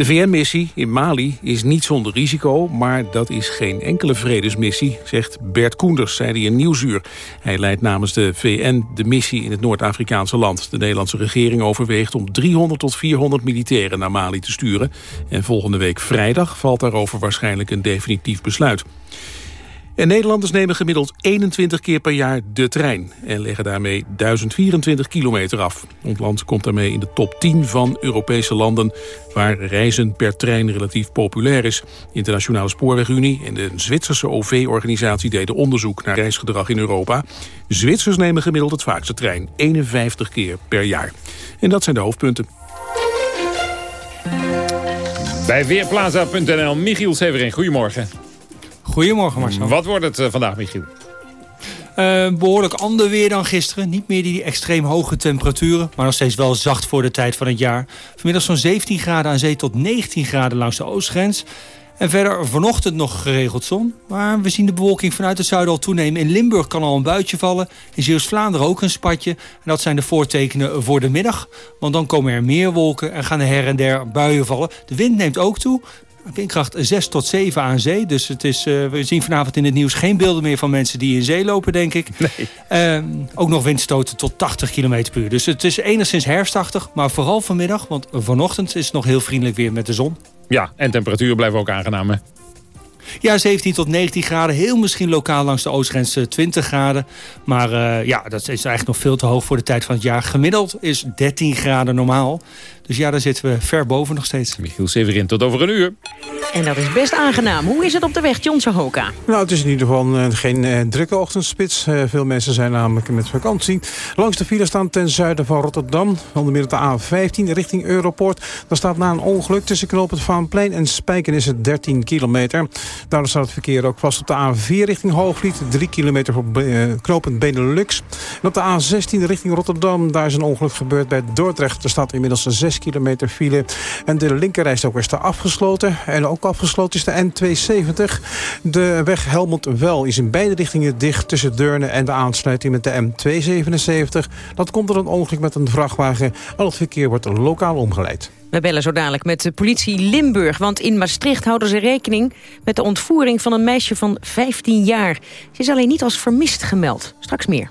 De VN-missie in Mali is niet zonder risico, maar dat is geen enkele vredesmissie, zegt Bert Koenders, zei hij in Nieuwsuur. Hij leidt namens de VN de missie in het Noord-Afrikaanse land. De Nederlandse regering overweegt om 300 tot 400 militairen naar Mali te sturen. En volgende week vrijdag valt daarover waarschijnlijk een definitief besluit. En Nederlanders nemen gemiddeld 21 keer per jaar de trein... en leggen daarmee 1024 kilometer af. Ons land komt daarmee in de top 10 van Europese landen... waar reizen per trein relatief populair is. Internationale Spoorwegunie en de Zwitserse OV-organisatie... deden onderzoek naar reisgedrag in Europa. Zwitsers nemen gemiddeld het vaakste trein, 51 keer per jaar. En dat zijn de hoofdpunten. Bij Weerplaza.nl, Michiel Severin, goedemorgen. Goedemorgen Marcel. Wat wordt het uh, vandaag, Michiel? Uh, behoorlijk ander weer dan gisteren. Niet meer die extreem hoge temperaturen, maar nog steeds wel zacht voor de tijd van het jaar. Vanmiddag zo'n 17 graden aan zee tot 19 graden langs de oostgrens. En verder vanochtend nog geregeld zon. Maar we zien de bewolking vanuit het zuiden al toenemen. In Limburg kan al een buitje vallen. In Zeeuws-Vlaanderen ook een spatje. En dat zijn de voortekenen voor de middag. Want dan komen er meer wolken en gaan er her en der buien vallen. De wind neemt ook toe. Windkracht 6 tot 7 aan zee. Dus het is, uh, we zien vanavond in het nieuws geen beelden meer van mensen die in zee lopen, denk ik. Nee. Uh, ook nog windstoten tot 80 km per uur. Dus het is enigszins herfstachtig, maar vooral vanmiddag. Want vanochtend is het nog heel vriendelijk weer met de zon. Ja, en temperaturen blijven ook aangenaam, hè? Ja, 17 tot 19 graden. Heel misschien lokaal langs de oostgrens 20 graden. Maar uh, ja, dat is eigenlijk nog veel te hoog voor de tijd van het jaar. Gemiddeld is 13 graden normaal. Dus ja, daar zitten we ver boven nog steeds. Michiel Severin, tot over een uur. En dat is best aangenaam. Hoe is het op de weg, John Hoka? Nou, het is in ieder geval uh, geen uh, drukke ochtendspits. Uh, veel mensen zijn namelijk met vakantie. Langs de file staan ten zuiden van Rotterdam. Onder meer op de A15 richting Europort. Daar staat na een ongeluk tussen knoop het Vaanplein en Spijken is het 13 kilometer. Daardoor staat het verkeer ook vast op de A4 richting Hoogvliet. 3 kilometer voor knooppunt Benelux. En op de A16 richting Rotterdam. Daar is een ongeluk gebeurd bij Dordrecht. Er staat inmiddels 6 kilometer file. En de linkerrijstok is daar afgesloten. En ook afgesloten is de N270. De weg Helmond Wel is in beide richtingen dicht tussen Deurne en de aansluiting met de M277. Dat komt door een ongeluk met een vrachtwagen. Al het verkeer wordt lokaal omgeleid. We bellen zo dadelijk met de politie Limburg. Want in Maastricht houden ze rekening met de ontvoering van een meisje van 15 jaar. Ze is alleen niet als vermist gemeld. Straks meer.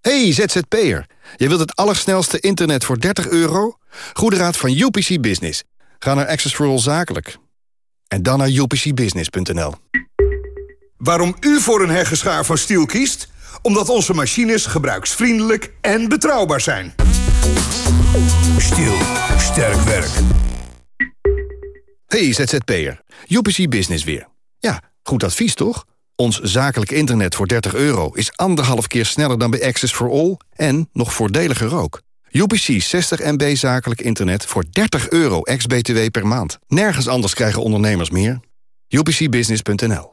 Hey ZZP'er, je wilt het allersnelste internet voor 30 euro? Goede raad van UPC Business. Ga naar Access for All Zakelijk. En dan naar upcbusiness.nl. Waarom u voor een heggeschaar van Stiel kiest? Omdat onze machines gebruiksvriendelijk en betrouwbaar zijn. Stiel. Sterk werk. Hey ZZP'er, UPC Business weer. Ja, goed advies toch? Ons zakelijk internet voor 30 euro is anderhalf keer sneller dan bij Access for All... en nog voordeliger ook. UPC 60 MB zakelijk internet voor 30 euro ex-BTW per maand. Nergens anders krijgen ondernemers meer. UPCbusiness.nl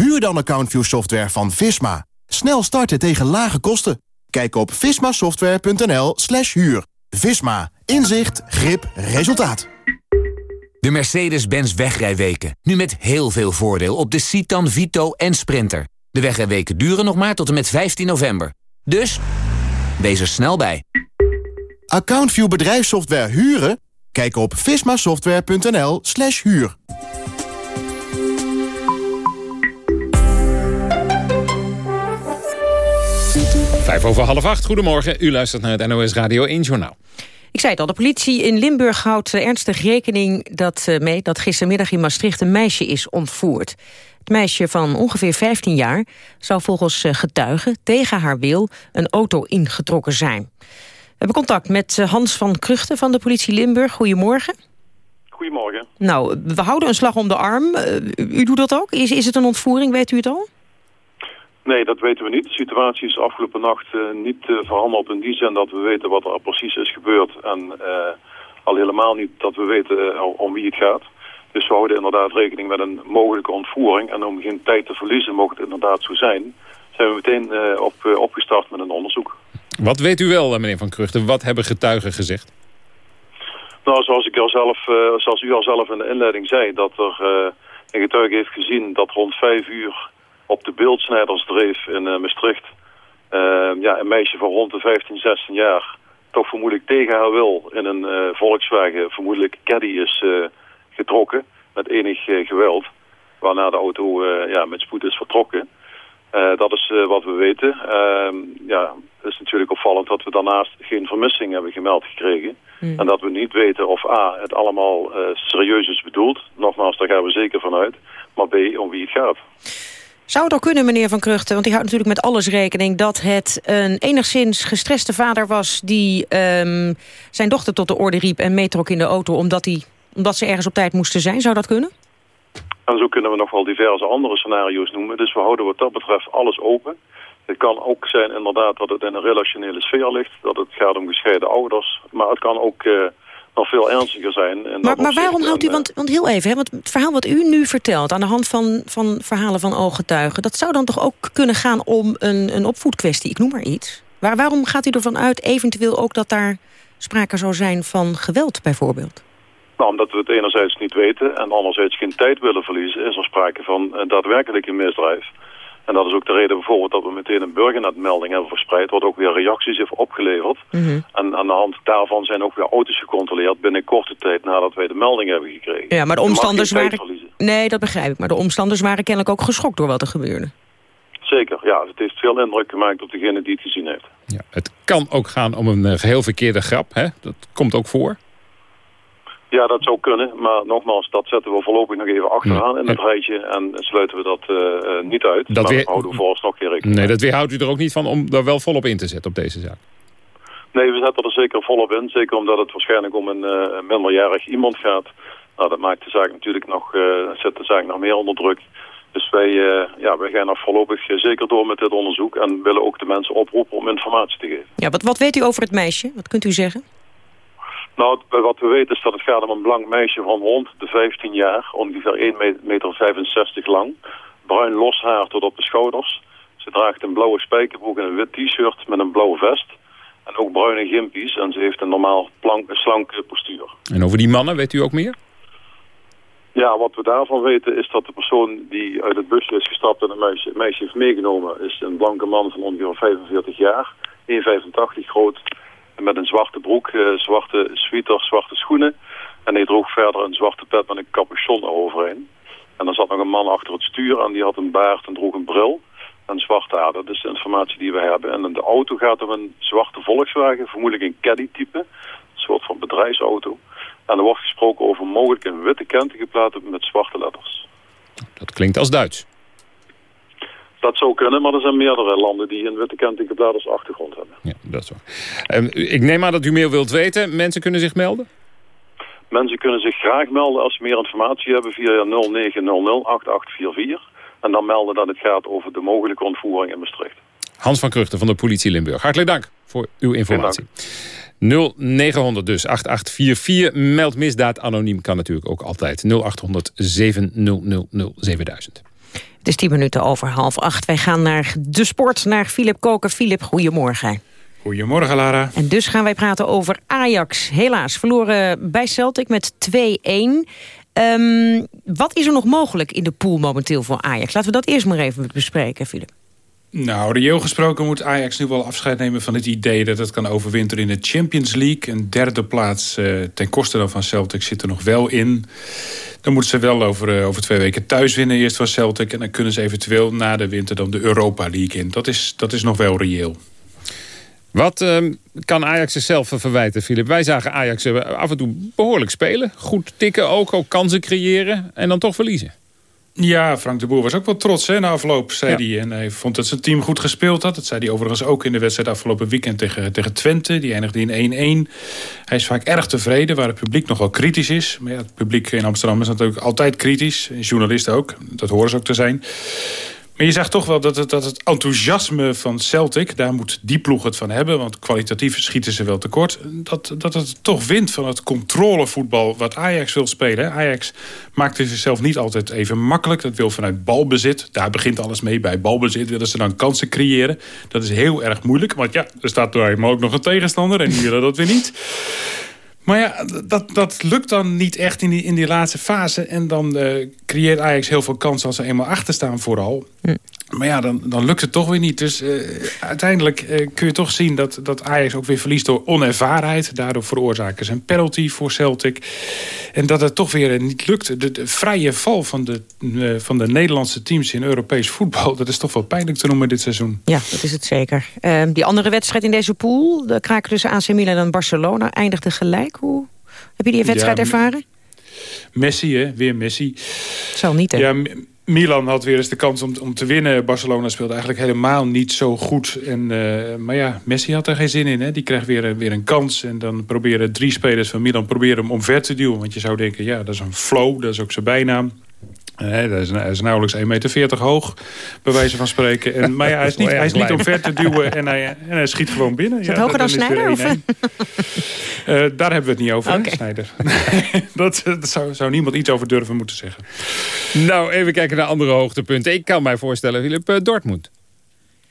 Huur dan AccountView software van Visma. Snel starten tegen lage kosten. Kijk op vismasoftware.nl slash huur. Visma. Inzicht, grip, resultaat. De Mercedes-Benz wegrijweken. Nu met heel veel voordeel op de Citan, Vito en Sprinter. De wegrijweken duren nog maar tot en met 15 november. Dus, wees er snel bij. AccountView bedrijfssoftware huren? Kijk op vismasoftware.nl slash huur. Vijf over half acht, goedemorgen. U luistert naar het NOS Radio 1 Journaal. Ik zei het al, de politie in Limburg houdt eh, ernstig rekening dat, uh, mee... dat gistermiddag in Maastricht een meisje is ontvoerd. Het meisje van ongeveer 15 jaar zou volgens uh, getuigen... tegen haar wil een auto ingetrokken zijn. We hebben contact met Hans van Kruchten van de politie Limburg. Goedemorgen. Goedemorgen. Nou, we houden een slag om de arm. u doet dat ook? Is, is het een ontvoering, weet u het al? Nee, dat weten we niet. De situatie is afgelopen nacht uh, niet uh, veranderd in die zin dat we weten wat er precies is gebeurd. En uh, al helemaal niet dat we weten om wie het gaat. Dus we houden inderdaad rekening met een mogelijke ontvoering. En om geen tijd te verliezen, mocht het inderdaad zo zijn, zijn we meteen op, opgestart met een onderzoek. Wat weet u wel, meneer Van Kruchten? Wat hebben getuigen gezegd? Nou, zoals, ik al zelf, zoals u al zelf in de inleiding zei, dat er een getuige heeft gezien dat rond vijf uur op de beeldsnijdersdreef in uh, Maastricht. Uh, ja, een meisje van rond de 15, 16 jaar toch vermoedelijk tegen haar wil in een uh, Volkswagen vermoedelijk caddy is getrokken met enig geweld. Waarna de auto ja, met spoed is vertrokken. dat is wat we weten. Ehm, ja, het is natuurlijk opvallend dat we daarnaast geen vermissing hebben gemeld gekregen. Mm. En dat we niet weten of A, het allemaal serieus is bedoeld. Nogmaals, daar gaan we zeker van uit. Maar B, om wie het gaat. Zou het ook kunnen, meneer Van Kruchten, want die houdt natuurlijk met alles rekening... dat het een enigszins gestreste vader was die um, zijn dochter tot de orde riep... en meetrok in de auto omdat, die, omdat ze ergens op tijd moesten zijn? Zou dat kunnen? En zo kunnen we nog wel diverse andere scenario's noemen. Dus we houden wat dat betreft alles open. Het kan ook zijn inderdaad dat het in een relationele sfeer ligt. Dat het gaat om gescheiden ouders. Maar het kan ook... Uh, nog veel ernstiger zijn. En maar, maar waarom houdt u, eh, want, want heel even, hè, want het verhaal wat u nu vertelt... aan de hand van, van verhalen van ooggetuigen... dat zou dan toch ook kunnen gaan om een, een opvoedkwestie, ik noem maar iets. Waar, waarom gaat u ervan uit eventueel ook dat daar sprake zou zijn van geweld bijvoorbeeld? Nou, omdat we het enerzijds niet weten en anderzijds geen tijd willen verliezen... is er sprake van uh, daadwerkelijk een misdrijf. En dat is ook de reden bijvoorbeeld dat we meteen een burgernetmelding hebben verspreid... wat ook weer reacties heeft opgeleverd. Mm En aan de hand daarvan zijn ook weer auto's gecontroleerd... binnen korte tijd nadat wij de melding hebben gekregen. Ja, maar de omstanders waren... Nee, dat begrijp ik. Maar de omstanders waren kennelijk ook geschokt door wat er gebeurde. Zeker, ja. Het heeft veel indruk gemaakt op degene die het gezien heeft. Ja, het kan ook gaan om een uh, geheel verkeerde grap, hè? Dat komt ook voor. Ja, dat zou kunnen. Maar nogmaals, dat zetten we voorlopig nog even achteraan in het rijtje. En sluiten we dat uh, niet uit. Dat maar weer... houden we vooralsnog geen rekening Nee, dat weerhoudt u er ook niet van om daar wel volop in te zetten op deze zaak? Nee, we zetten er zeker volop in. Zeker omdat het waarschijnlijk om een uh, minderjarig iemand gaat. Nou, dat maakt de zaak natuurlijk nog, uh, zet de zaak nog meer onder druk. Dus wij, uh, ja, wij gaan nog voorlopig zeker door met dit onderzoek. En willen ook de mensen oproepen om informatie te geven. Ja, wat, wat weet u over het meisje? Wat kunt u zeggen? Nou, wat we weten is dat het gaat om een blank meisje van rond de 15 jaar, ongeveer 1,65 meter lang. Bruin los haar tot op de schouders. Ze draagt een blauwe spijkerbroek en een wit t-shirt met een blauwe vest. En ook bruine gimpies en ze heeft een normaal plank, slanke postuur. En over die mannen weet u ook meer? Ja, wat we daarvan weten is dat de persoon die uit het busje is gestapt en een meisje, meisje heeft meegenomen... is een blanke man van ongeveer 45 jaar, 1,85 groot met een zwarte broek, uh, zwarte sweater, zwarte schoenen. En hij droeg verder een zwarte pet met een capuchon eroverheen. En er zat nog een man achter het stuur en die had een baard en droeg een bril en zwart haar. Dat is de informatie die we hebben. En de auto gaat er een zwarte Volkswagen, vermoedelijk een caddy-type. Een soort van bedrijfsauto. En er wordt gesproken over mogelijk een witte kentekenplaat met zwarte letters. Dat klinkt als Duits. Dat zou kunnen, maar er zijn meerdere landen die een witte als achtergrond hebben. Ja, dat is waar. Um, ik neem aan dat u meer wilt weten. Mensen kunnen zich melden? Mensen kunnen zich graag melden als ze meer informatie hebben via 0900-8844. En dan melden dat het gaat over de mogelijke ontvoering in Maastricht. Hans van Kruchten van de politie Limburg. Hartelijk dank voor uw informatie. 0900 dus, 8844. Meld misdaad anoniem kan natuurlijk ook altijd. 0800 7000 7000. Het is tien minuten over half acht. Wij gaan naar de sport, naar Filip Koker. Filip, goedemorgen. Goedemorgen, Lara. En dus gaan wij praten over Ajax. Helaas, verloren bij Celtic met 2-1. Um, wat is er nog mogelijk in de pool momenteel voor Ajax? Laten we dat eerst maar even bespreken, Filip. Nou, reëel gesproken moet Ajax nu wel afscheid nemen van het idee... dat het kan overwinteren in de Champions League. Een derde plaats uh, ten koste dan van Celtic zit er nog wel in. Dan moeten ze wel over, uh, over twee weken thuis winnen eerst van Celtic... en dan kunnen ze eventueel na de winter dan de Europa League in. Dat is, dat is nog wel reëel. Wat uh, kan Ajax zichzelf verwijten, Filip? Wij zagen Ajax eh, af en toe behoorlijk spelen. Goed tikken ook, ook kansen creëren en dan toch verliezen. Ja, Frank de Boer was ook wel trots hè, na afloop, zei hij. En hij vond dat zijn team goed gespeeld had. Dat zei hij overigens ook in de wedstrijd afgelopen weekend tegen, tegen Twente. Die eindigde in 1-1. Hij is vaak erg tevreden, waar het publiek nogal kritisch is. Maar ja, het publiek in Amsterdam is natuurlijk altijd kritisch. En journalisten ook, dat horen ze ook te zijn. Maar je zag toch wel dat het, dat het enthousiasme van Celtic... daar moet die ploeg het van hebben, want kwalitatief schieten ze wel tekort... dat, dat het toch wint van het controlevoetbal wat Ajax wil spelen. Ajax maakt het zichzelf niet altijd even makkelijk. Dat wil vanuit balbezit. Daar begint alles mee. Bij balbezit willen ze dan kansen creëren. Dat is heel erg moeilijk, want ja, er staat door ook nog een tegenstander... en die willen dat weer niet. Maar ja, dat, dat lukt dan niet echt in die, in die laatste fase. En dan uh, creëert Ajax heel veel kansen als ze eenmaal achter staan vooral. Hm. Maar ja, dan, dan lukt het toch weer niet. Dus uh, uiteindelijk uh, kun je toch zien dat, dat Ajax ook weer verliest door onervarenheid. Daardoor veroorzaken ze een penalty voor Celtic. En dat het toch weer niet lukt. De, de vrije val van de, uh, van de Nederlandse teams in Europees voetbal... dat is toch wel pijnlijk te noemen dit seizoen. Ja, dat is het zeker. Ehm, die andere wedstrijd in deze pool, de kraken tussen AC Milan en Barcelona... eindigde gelijk. Hoe heb je die wedstrijd ja, ervaren? Messi, hè? weer Messi. Zal niet, hè? Ja, Milan had weer eens de kans om, om te winnen. Barcelona speelde eigenlijk helemaal niet zo goed. En, uh, maar ja, Messi had er geen zin in. Hè? Die krijgt weer, weer een kans. En dan proberen drie spelers van Milan proberen hem omver te duwen. Want je zou denken, ja, dat is een flow. Dat is ook zijn bijnaam. Nee, dat is, hij is nauwelijks 1,40 meter hoog, bij wijze van spreken. En, maar ja, hij is niet, hij is niet omver te duwen en hij, en hij schiet gewoon binnen. Is het ja, hoger dan Snijder? Of? Uh, daar hebben we het niet over, okay. Snijder. <laughs> dat, dat zou, zou, niemand iets over durven moeten zeggen. Nou, even kijken naar andere hoogtepunten. Ik kan mij voorstellen, Philip, uh, Dortmund.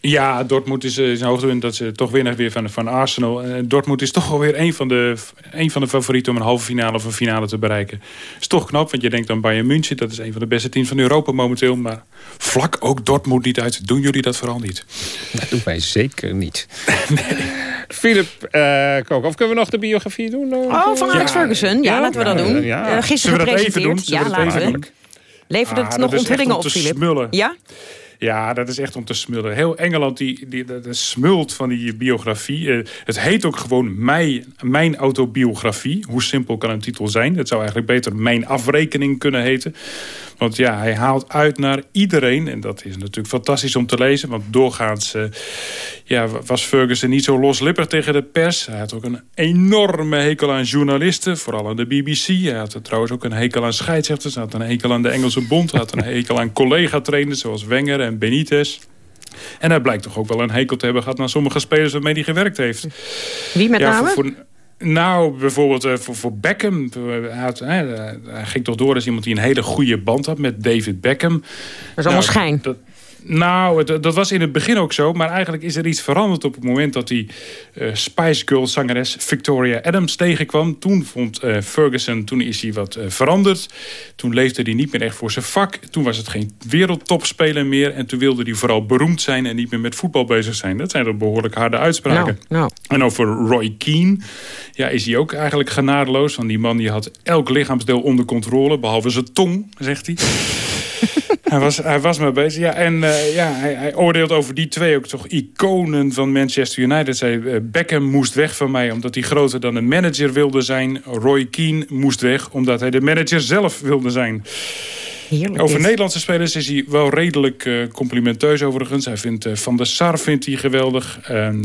Ja, Dortmund is, is een hoogtepunt dat ze toch winnen weer van, van Arsenal. En Dortmund is toch alweer een van, de, een van de favorieten om een halve finale of een finale te bereiken. Is toch knap, want je denkt aan Bayern München. Dat is een van de beste teams van Europa momenteel. Maar vlak ook Dortmund niet uit. Doen jullie dat vooral niet? Dat doen wij zeker niet. <laughs> nee. Philip uh, Kook, of kunnen we nog de biografie doen? Oh, van Alex ja. Ferguson. Ja, ja, laten we dat doen. Ja. Uh, gisteren gepresenteerd. Ja, laten we. Levert het ah, nog onthullingen op, Philip? Ja? Ja, dat is echt om te smullen. Heel Engeland die, die, de smult van die biografie. Uh, het heet ook gewoon mijn, mijn autobiografie. Hoe simpel kan een titel zijn? Het zou eigenlijk beter Mijn afrekening kunnen heten. Want ja, hij haalt uit naar iedereen. En dat is natuurlijk fantastisch om te lezen. Want doorgaans uh, ja, was Ferguson niet zo loslippig tegen de pers. Hij had ook een enorme hekel aan journalisten. Vooral aan de BBC. Hij had trouwens ook een hekel aan scheidsrechters. Hij had een hekel aan de Engelse bond. Hij had een hekel aan collega-trainers zoals Wenger en Benitez. En hij blijkt toch ook wel een hekel te hebben gehad... naar sommige spelers waarmee hij gewerkt heeft. Wie met ja, name? Voor, nou, bijvoorbeeld uh, voor, voor Beckham. Hij, had, hij, ging toch door als iemand die een hele goede band had met David Beckham. Dat is allemaal nou, schijn. Dat, nou, dat was in het begin ook zo. Maar eigenlijk is er iets veranderd op het moment dat die uh, Spice Girls zangeres Victoria Adams tegenkwam. Toen vond uh, Ferguson, toen is hij wat uh, veranderd. Toen leefde hij niet meer echt voor zijn vak. Toen was het geen wereldtopspeler meer. En toen wilde hij vooral beroemd zijn en niet meer met voetbal bezig zijn. Dat zijn dan behoorlijk harde uitspraken. Nou, nou. En over Roy Keane ja, is hij ook eigenlijk genadeloos. Want die man die had elk lichaamsdeel onder controle, behalve zijn tong, zegt hij <laughs> hij, was, hij was maar bezig. Ja, en uh, ja, hij, hij, oordeelt over die twee ook toch iconen van Manchester United. Zei, uh, Beckham moest weg van mij omdat hij groter dan een manager wilde zijn. Roy Keane moest weg omdat hij de manager zelf wilde zijn. Heerlijk over. Nederlandse spelers is hij wel redelijk uh, complimenteus overigens. Hij vindt Van der Sar vindt hij geweldig. En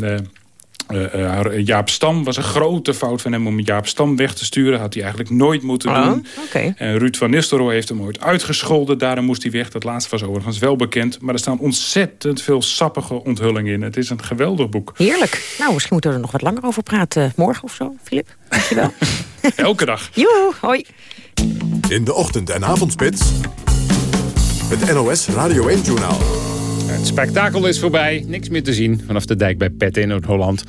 Uh, Jaap Stam was een grote fout van hem om Jaap Stam weg te sturen. Had hij eigenlijk nooit moeten oh, doen. Okay. En Ruud van Nistelrooy heeft hem ooit uitgescholden. Daarom moest hij weg. Dat laatste was overigens wel bekend. Maar er staan ontzettend veel sappige onthullingen in. Het is een geweldig boek. Heerlijk. Nou, misschien moeten we er nog wat langer over praten. Morgen of zo, Filip? Dankjewel. <laughs> Elke dag. Joe, hoi. In de ochtend- en avondspits. Het NOS Radio 1-journaal. Het spektakel is voorbij. Niks meer te zien vanaf de dijk bij Petten in Noord-Holland.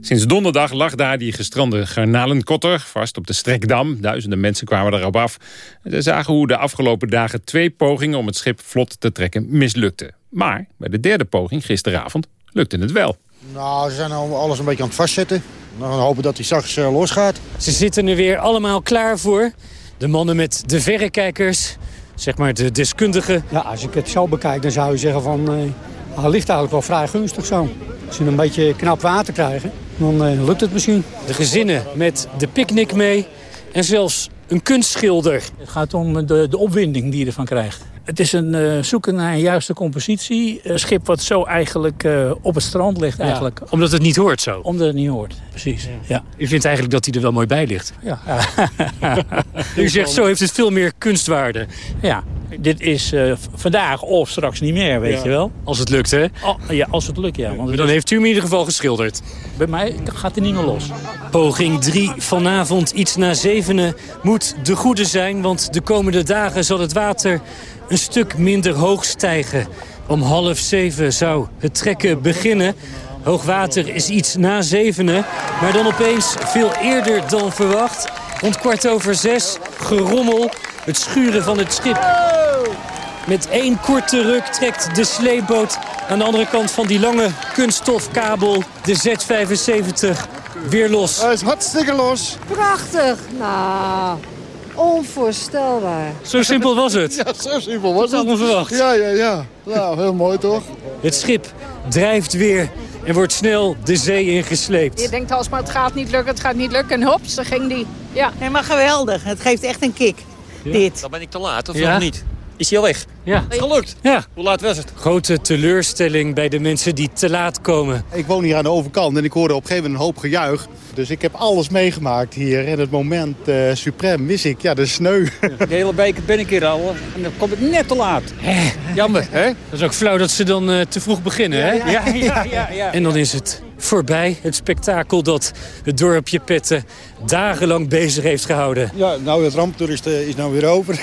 Sinds donderdag lag daar die gestrande garnalenkotter vast op de Strekdam. Duizenden mensen kwamen erop af. Ze zagen hoe de afgelopen dagen twee pogingen om het schip vlot te trekken mislukten. Maar bij de derde poging gisteravond lukte het wel. Nou, ze zijn al alles een beetje aan het vastzetten. Dan hopen dat hij straks uh, losgaat. Ze zitten er weer allemaal klaar voor. De mannen met de verrekijkers, zeg maar de deskundigen. Ja, als ik het zo bekijk, dan zou je zeggen van... Uh, hij ligt eigenlijk wel vrij gunstig zo. Als ze een beetje knap water krijgen, dan uh, lukt het misschien. De gezinnen met de picknick mee en zelfs een kunstschilder. Het gaat om de, de opwinding die je ervan krijgt. Het is een uh, zoeken naar een juiste compositie. Een schip wat zo eigenlijk uh, op het strand ligt. Eigenlijk. Ja, omdat het niet hoort zo? Omdat het niet hoort, precies. Ja. ja. U vindt eigenlijk dat hij er wel mooi bij ligt? Ja. <laughs> U zegt zo heeft het veel meer kunstwaarde. Ja, dit is uh, vandaag of straks niet meer, weet je wel. Als het lukt, hè? Oh, ja, als het lukt, ja. Want dan heeft u hem in ieder geval geschilderd. Bij mij gaat hij niet meer los. Poging 3 vanavond, iets na zevenen, moet de goede zijn. Want de komende dagen zal het water een stuk minder hoog stijgen. Om half zeven zou het trekken beginnen. Hoogwater is iets na zevenen, maar dan opeens veel eerder dan verwacht. Rond kwart over zes, gerommel, het schuren van het schip. Met één korte ruk trekt de sleepboot aan de andere kant van die lange kunststofkabel, de Z75, weer los. Hij is hartstikke los. Prachtig. Nou, onvoorstelbaar. Zo simpel was het? <laughs> Ja, zo simpel was het. Onverwacht. Ja, ja, ja. Nou, heel mooi toch? Het schip drijft weer en wordt snel de zee ingesleept. Je denkt alsmaar het gaat niet lukken, het gaat niet lukken. En hops, daar ging die. Ja. Helemaal geweldig. Het geeft echt een kick, ja. dit. Dan ben ik te laat, of Ja. nog niet? Is hij al weg? Ja. Het is gelukt. Ja. Hoe laat was het? Grote teleurstelling bij de mensen die te laat komen. Ik woon hier aan de overkant en ik hoorde op een gegeven moment een hoop gejuich. Dus ik heb alles meegemaakt hier. En het moment uh, suprem wist ik, ja, de sneu. De hele beker ben ik hier al en dan kom ik net te laat. Jammer, hè? Dat is ook flauw dat ze dan uh, te vroeg beginnen, hè? Ja, ja, ja, ja, ja. En dan is het voorbij. Het spektakel dat het dorpje Petten dagenlang bezig heeft gehouden. Ja, nou, het ramptoerist uh, is nou weer over.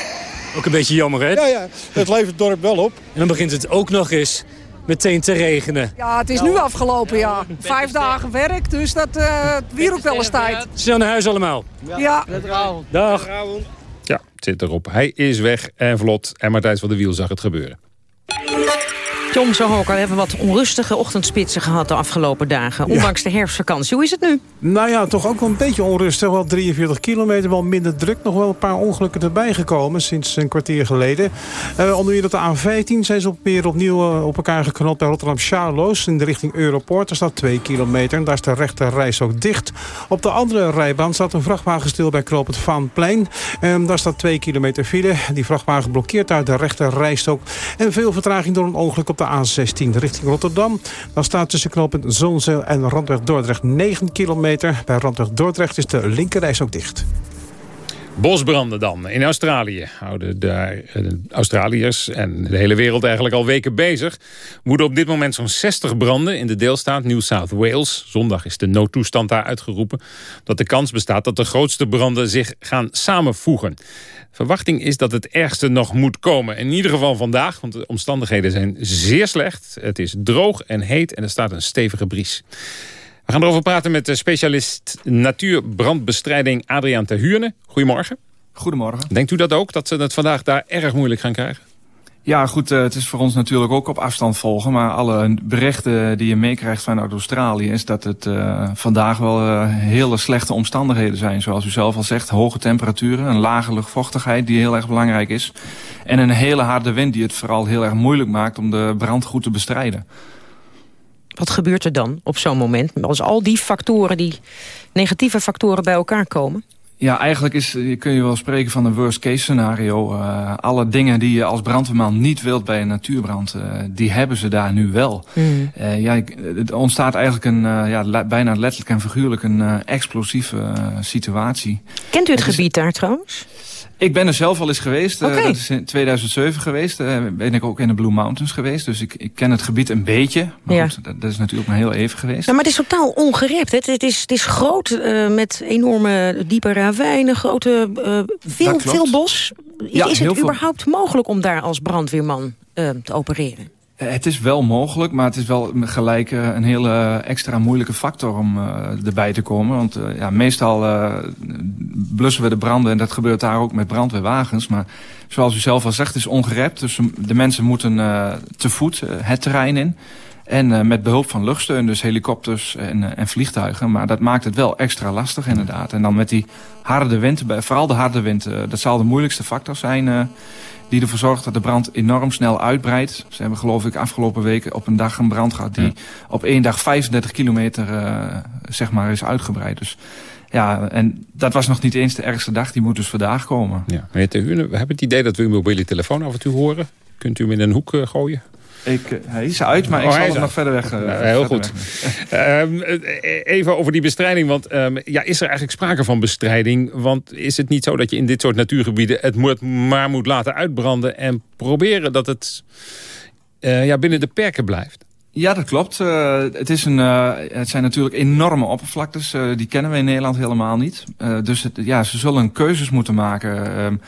Ook een beetje jammer, hè? Ja, ja. Het levert het dorp wel op. En dan begint het ook nog eens meteen te regenen. Ja, het is nu afgelopen, ja. Vijf dagen werk, dus dat uh, weer ook wel eens tijd. Snel naar huis allemaal. Ja. ja. Dag. Ja, het zit erop. Hij is weg en vlot. En Martijn van der Wiel zag het gebeuren. John Zohoker, we hebben wat onrustige ochtendspitsen gehad de afgelopen dagen. Ondanks de herfstvakantie. Hoe is het nu? Nou ja, toch ook wel een beetje onrustig. Wel 43 kilometer, wel minder druk. Nog wel een paar ongelukken erbij gekomen sinds een kwartier geleden. Uh, onder op de A15 zijn ze op, weer opnieuw uh, op elkaar geknald bij Rotterdam-Charloes. In de richting Europoort. Daar staat 2 kilometer. En daar is de rechte reis ook dicht. Op de andere rijbaan staat een vrachtwagen stil bij het Vaanplein. Um, daar staat 2 kilometer file. Die vrachtwagen blokkeert daar de rechte rijstok. En veel vertraging door een ongeluk op de A16 richting Rotterdam. Dan staat tussen knooppunt Zonzeel en Randweg Dordrecht 9 kilometer. Bij Randweg Dordrecht is de linkerreis ook dicht. Bosbranden dan. In Australië houden de Australiërs en de hele wereld eigenlijk al weken bezig. Woeden op dit moment zo'n 60 branden in de deelstaat New South Wales. Zondag is de noodtoestand daar uitgeroepen. Dat de kans bestaat dat de grootste branden zich gaan samenvoegen. Verwachting is dat het ergste nog moet komen. In ieder geval vandaag, want de omstandigheden zijn zeer slecht. Het is droog en heet en er staat een stevige bries. We gaan erover praten met de specialist natuurbrandbestrijding Adriaan Terhuurne. Goedemorgen. Goedemorgen. Denkt u dat ook, dat ze het vandaag daar erg moeilijk gaan krijgen? Ja, goed, uh, het is voor ons natuurlijk ook op afstand volgen. Maar alle berichten die je meekrijgt vanuit Australië... is dat het uh, vandaag wel uh, hele slechte omstandigheden zijn. Zoals u zelf al zegt, hoge temperaturen, een lage luchtvochtigheid... die heel erg belangrijk is. En een hele harde wind die het vooral heel erg moeilijk maakt... om de brand goed te bestrijden. Wat gebeurt er dan op zo'n moment? Als al die factoren, die negatieve factoren bij elkaar komen? Ja, eigenlijk is, kun je wel spreken van een worst case scenario. Uh, alle dingen die je als brandweerman niet wilt bij een natuurbrand, uh, die hebben ze daar nu wel. Mm. Uh, ja, het ontstaat eigenlijk een, ja, bijna letterlijk en figuurlijk een explosieve situatie. Kent u het, het gebied is, daar trouwens? Ik ben er zelf al eens geweest. Okay. Uh, dat is in 2007 geweest. Uh, ben ik ook in de Blue Mountains geweest. Dus ik, ik ken het gebied een beetje. Maar ja. goed, dat, dat, is natuurlijk maar heel even geweest. Ja, maar het is totaal ongerept. Het, het, is, het is groot uh, met enorme diepe ravijnen. Grote, veel, veel bos. Ja, is het überhaupt veel... mogelijk om daar als brandweerman te opereren? Het is wel mogelijk, maar het is wel gelijk uh, een hele extra moeilijke factor om uh, erbij te komen. Want ja, meestal blussen we de branden en dat gebeurt daar ook met brandweerwagens. Maar zoals u zelf al zegt, het is ongerept. Dus de mensen moeten te voet het terrein in. En met behulp van luchtsteun, dus helikopters en, en, vliegtuigen. Maar dat maakt het wel extra lastig inderdaad. En dan met die harde wind, vooral de harde wind, dat zal de moeilijkste factor zijn die ervoor zorgt dat de brand enorm snel uitbreidt. Ze hebben geloof ik afgelopen weken op een dag een brand gehad... die op één dag 35 kilometer uh, zeg maar is uitgebreid. Dus ja, en dat was nog niet eens de ergste dag. Die moet dus vandaag komen. Ja, meneer Tehunen, we hebben het idee dat we uw mobiele telefoon af en toe horen. Kunt u hem in een hoek uh, gooien? Ik, eh, hij is uit, maar oh, ik zal hem nog verder weg. Uh, heel goed. um, <laughs> even over die bestrijding. Want um, ja, is er eigenlijk sprake van bestrijding? Want is het niet zo dat je in dit soort natuurgebieden... het moet, maar moet laten uitbranden... en proberen dat het uh, ja, binnen de perken blijft? Ja, dat klopt. Uh, het, is een, uh, het zijn natuurlijk enorme oppervlaktes. Uh, die kennen we in Nederland helemaal niet. dus het, ja, ze zullen keuzes moeten maken.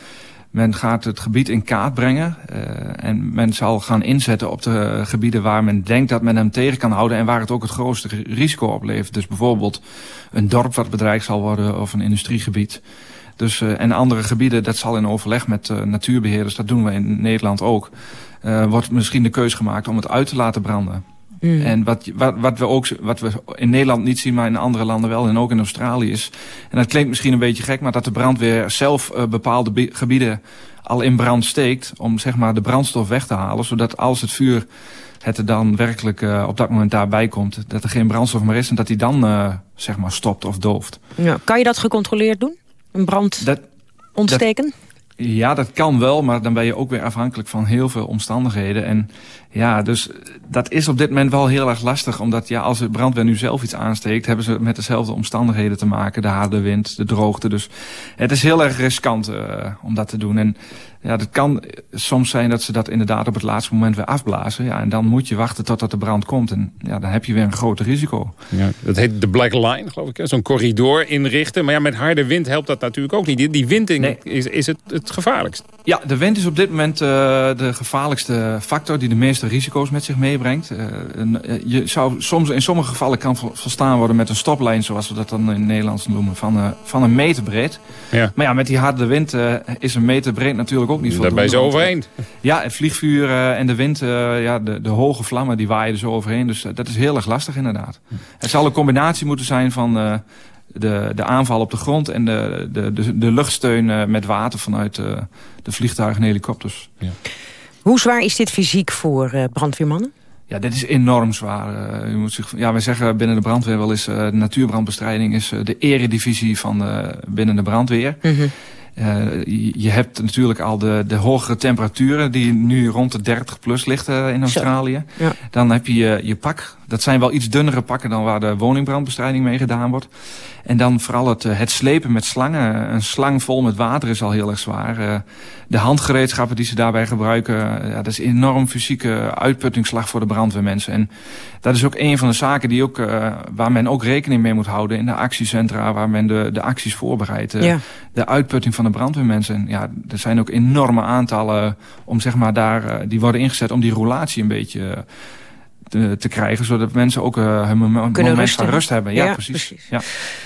Men gaat het gebied in kaart brengen. Uh, en men zal gaan inzetten op de gebieden waar men denkt dat men hem tegen kan houden. En waar het ook het grootste risico oplevert. Dus bijvoorbeeld een dorp wat bedreigd zal worden of een industriegebied. Dus, uh, en andere gebieden, dat zal in overleg met uh, natuurbeheerders, dat doen we in Nederland ook. wordt misschien de keus gemaakt om het uit te laten branden. Mm. En wat, wat, wat, we ook, wat we in Nederland niet zien, maar in andere landen wel... en ook in Australië is... en dat klinkt misschien een beetje gek... maar dat de brandweer zelf uh, bepaalde gebieden al in brand steekt... om zeg maar, de brandstof weg te halen... zodat als het vuur het er dan werkelijk uh, op dat moment daarbij komt... dat er geen brandstof meer is en dat die dan uh, zeg maar stopt of dooft. Ja, kan je dat gecontroleerd doen? Een brand dat, ontsteken? Dat, ja, dat kan wel, maar dan ben je ook weer afhankelijk van heel veel omstandigheden. En ja, dus dat is op dit moment wel heel erg lastig. Omdat ja, als de brandweer nu zelf iets aansteekt... hebben ze met dezelfde omstandigheden te maken. De harde wind, de droogte. Dus het is heel erg riskant uh, om dat te doen. En ja, het kan soms zijn dat ze dat inderdaad op het laatste moment weer afblazen. Ja, en dan moet je wachten totdat de brand komt. En ja, dan heb je weer een groter risico. Ja, dat heet de Black Line, geloof ik. Zo'n corridor inrichten. Maar ja, met harde wind helpt dat natuurlijk ook niet. Die, die wind nee. is, is het, het gevaarlijkst. Ja, de wind is op dit moment uh, de gevaarlijkste factor... die de meeste risico's met zich meebrengt. Uh, je zou soms in sommige gevallen kan verstaan worden met een stoplijn... zoals we dat dan in het Nederlands noemen, van, van een meter breed. Ja. Maar ja, met die harde wind is een meter breed natuurlijk ook niet voldoende. Daar ben je zo overheen. Ja, het vliegvuur en de wind, ja, de, de hoge vlammen, die waaien er zo overheen. Dus dat is heel erg lastig inderdaad. Het zal een combinatie moeten zijn van de, de aanval op de grond en de, de, de, de luchtsteun uh, met water vanuit uh, de vliegtuigen en helikopters. Ja. Hoe zwaar is dit fysiek voor uh, brandweermannen? Ja, dit is enorm zwaar. u moet zich, ja, wij zeggen binnen de brandweer wel eens... natuurbrandbestrijding is de eredivisie van binnen de brandweer. Mm -hmm. Uh, je hebt natuurlijk al de, de hogere temperaturen die nu rond de 30 plus ligt uh, in Australië. Ja. Dan heb je, je pak. Dat zijn wel iets dunnere pakken dan waar de woningbrandbestrijding mee gedaan wordt. En dan vooral het, eh, het slepen met slangen. Een slang vol met water is al heel erg zwaar. Uh, de handgereedschappen die ze daarbij gebruiken... ja, dat is een enorm fysieke uitputtingsslag voor de brandweermensen. En dat is ook een van de zaken die ook, waar men ook rekening mee moet houden... in de actiecentra waar men de, de acties voorbereidt. Ja. De uitputting van de brandweermensen. Ja, er zijn ook enorme aantallen om zeg maar daar, die worden ingezet... om die roulatie een beetje te, te, krijgen... zodat mensen ook uh, hun moment, van rust hebben. Ja, precies. precies. Ja.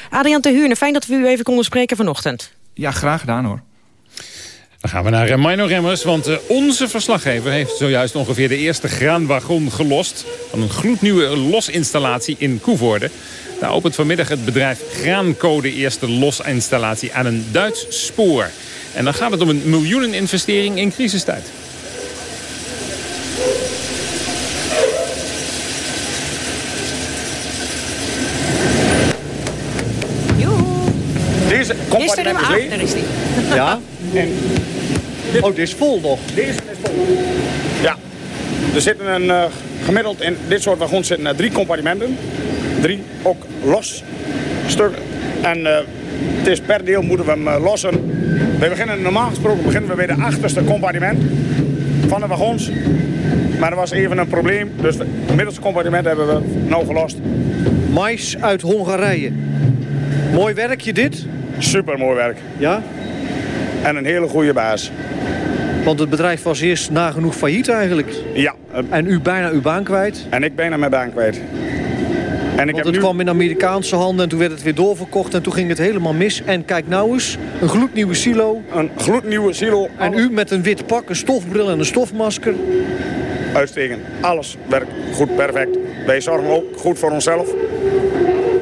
Adriaan de Huurne, fijn dat we u even konden spreken vanochtend. Ja, graag gedaan hoor. Dan gaan we naar uh, Mino Remmers, want uh, onze verslaggever heeft zojuist ongeveer de eerste graanwagon gelost. Van een gloednieuwe losinstallatie in Koevoorde. Daar opent vanmiddag het bedrijf Graancode eerste losinstallatie aan een Duits spoor. En dan gaat het om een miljoeneninvestering in crisistijd. Compartiment is leeg. daar is die. Ja. <laughs> En Oh, dit is vol nog. deze is vol. Ja. Er zitten een, eh, gemiddeld in dit soort wagons zitten er drie compartimenten. Drie, ook los stukken. En eh, het is per deel moeten we hem eh, lossen. We beginnen normaal gesproken beginnen we bij de achterste compartiment van de wagons. Maar er was even een probleem, dus het middelste compartiment hebben we nou gelost. Mais uit Hongarije. Mooi werkje dit. Super mooi werk. Ja? En een hele goede baas. Want het bedrijf was eerst nagenoeg failliet eigenlijk. Ja. En u bijna uw baan kwijt. En ik bijna mijn baan kwijt. En ik Want heb het nu... kwam in Amerikaanse handen en toen werd het weer doorverkocht en toen ging het helemaal mis. En kijk nou eens, een gloednieuwe silo. Een gloednieuwe silo. En u met een wit pak, een stofbril en een stofmasker. Uitstekend. Alles werkt goed, perfect. Wij zorgen ook goed voor onszelf.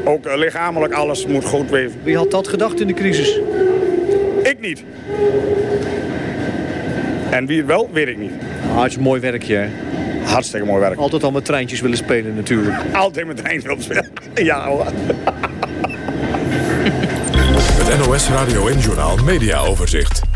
Ook eh, lichamelijk, alles moet goed wezen. Wie had dat gedacht in de crisis? Ik niet. En wie het wel, weet ik niet. Het is een mooi werkje, hè? Hartstikke mooi werk. Altijd al met treintjes willen spelen natuurlijk. Altijd met eind op spelen. <laughs> Ja hoor. <laughs> Het NOS Radio en Journaal Media Overzicht.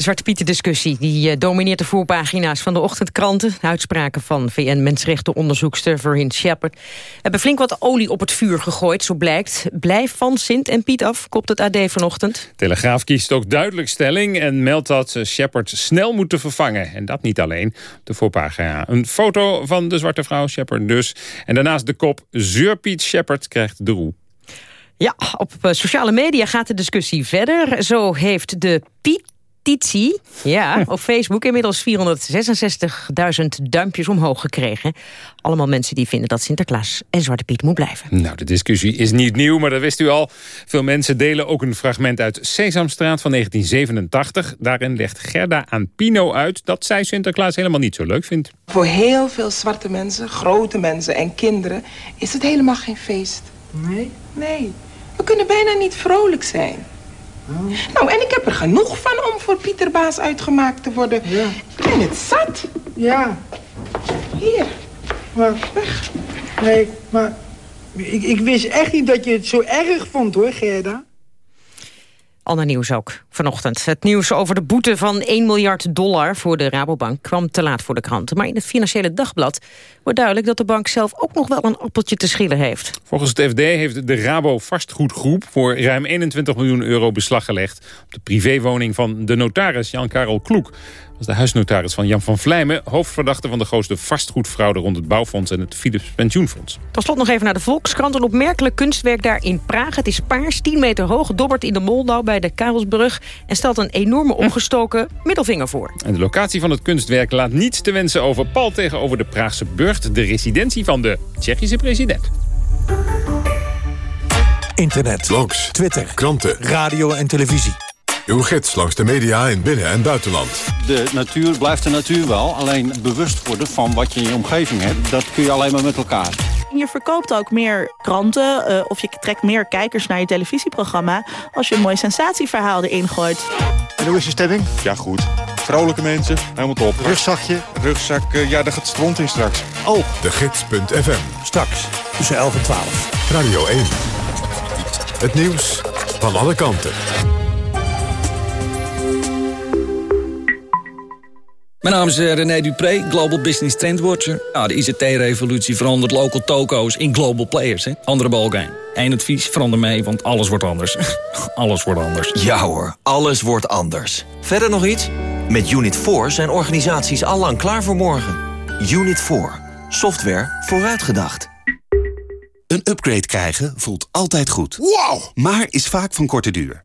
De Zwarte Pieten discussie die eh, domineert de voorpagina's van de ochtendkranten. De uitspraken van VN-mensenrechtenonderzoekster Verhin Shepard... hebben flink wat olie op het vuur gegooid, zo blijkt. Blijf van Sint en Piet af, kopt het AD vanochtend. Telegraaf kiest ook duidelijk stelling en meldt dat ze Shepard snel moeten vervangen. En dat niet alleen. De voorpagina een foto van de zwarte vrouw Shepard dus. En daarnaast de kop Zeur Piet Shepard krijgt de roe. Ja, op eh, sociale media gaat de discussie verder. Zo heeft de petitie ja, <laughs> op Facebook inmiddels 466.000 duimpjes omhoog gekregen. Allemaal mensen die vinden dat Sinterklaas en Zwarte Piet moet blijven. Nou, de discussie is niet nieuw, maar dat wist u al. Veel mensen delen ook een fragment uit Sesamstraat van 1987. Daarin legt Gerda aan Pino uit dat zij Sinterklaas helemaal niet zo leuk vindt. Voor heel veel zwarte mensen, grote mensen en kinderen is het helemaal geen feest. Nee? Nee. We kunnen bijna niet vrolijk zijn. Nou, en ik heb er genoeg van om voor Pieterbaas uitgemaakt te worden. Ja. Ik ben het zat. Ja. Hier. Maar, nee, maar ik, ik wist echt niet dat je het zo erg vond hoor, Gerda. Ander nieuws ook vanochtend. Het nieuws over de boete van 1 miljard dollar voor de Rabobank kwam te laat voor de kranten. Maar in het Financiële Dagblad wordt duidelijk dat de bank zelf ook nog wel een appeltje te schillen heeft. Volgens het FD heeft de Rabo vastgoedgroep voor ruim 21 miljoen euro beslag gelegd op de privéwoning van de notaris Jan-Karel Kloek. Dat is de huisnotaris van Jan van Vlijmen, hoofdverdachte van de grootste vastgoedfraude rond het bouwfonds en het Philips Pensioenfonds. Tot slot nog even naar de Volkskrant. Een opmerkelijk kunstwerk daar in Praag. Het is paars, 10 meter hoog, dobbert in de Moldau bij de Karelsbrug... en stelt een enorme opgestoken middelvinger voor. En de locatie van het kunstwerk laat niets te wensen over pal tegenover de Praagse Burgt, de residentie van de Tsjechische president. Internet, blogs, Twitter, kranten, radio en televisie. Uw gids langs de media in binnen- en buitenland. De natuur blijft de natuur wel. Alleen bewust worden van wat je in je omgeving hebt... dat kun je alleen maar met elkaar. Je verkoopt ook meer kranten eh, of je trekt meer kijkers naar je televisieprogramma... als je een mooi sensatieverhaal erin gooit. En hoe is je stemming? Ja, goed. Vrolijke mensen, helemaal top. Rugzakje? Rugzak, eh, ja, daar gaat stront in straks. Oh. De Gids.fm. Straks tussen 11 en 12. Radio 1. Het nieuws van alle kanten. Mijn naam is eh, René Dupré, Global Business Trendwatcher. Ja, de ICT-revolutie verandert local toko's in global players. Hè? Andere balkijn. Eén advies, verander mee, want alles wordt anders. <laughs> alles wordt anders. Ja hoor, alles wordt anders. Verder nog iets? Met Unit 4 zijn organisaties allang klaar voor morgen. Unit 4. Software vooruitgedacht. Een upgrade krijgen voelt altijd goed. Wow! Maar is vaak van korte duur.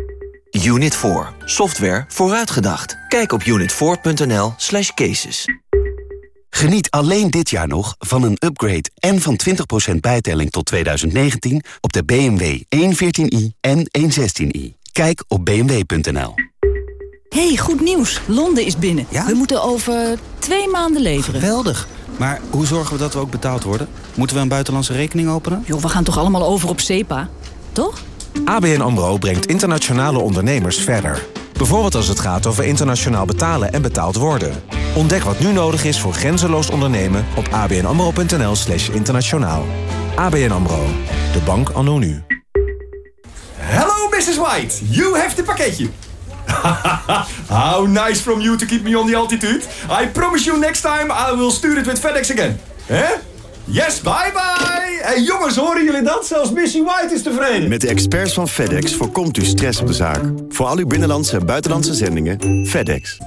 Unit 4. Software vooruitgedacht. Kijk op unit4.nl slash cases. Geniet alleen dit jaar nog van een upgrade en van 20% bijtelling tot 2019 op de BMW 114i en 116i. Kijk op bmw.nl. hey, goed nieuws. Londen is binnen. We moeten over twee maanden leveren. Geweldig. Maar hoe zorgen we dat we ook betaald worden? Moeten we een buitenlandse rekening openen? Joh, we gaan toch allemaal over op SEPA? Toch? ABN AMRO brengt internationale ondernemers verder. Bijvoorbeeld als het gaat over internationaal betalen en betaald worden. Ontdek wat nu nodig is voor grenzeloos ondernemen op abnamro.nl slash internationaal. ABN AMRO, de bank anno nu. Hello, Mrs. White. You have the pakketje. <laughs> How nice from you to keep me on the altitude. I promise you next time I will stuur it with FedEx again. Hè? Yes, bye bye! Hey jongens, horen jullie dat? Zelfs Missy White is tevreden. Met de experts van FedEx voorkomt u stress op de zaak. Voor al uw binnenlandse en buitenlandse zendingen, FedEx.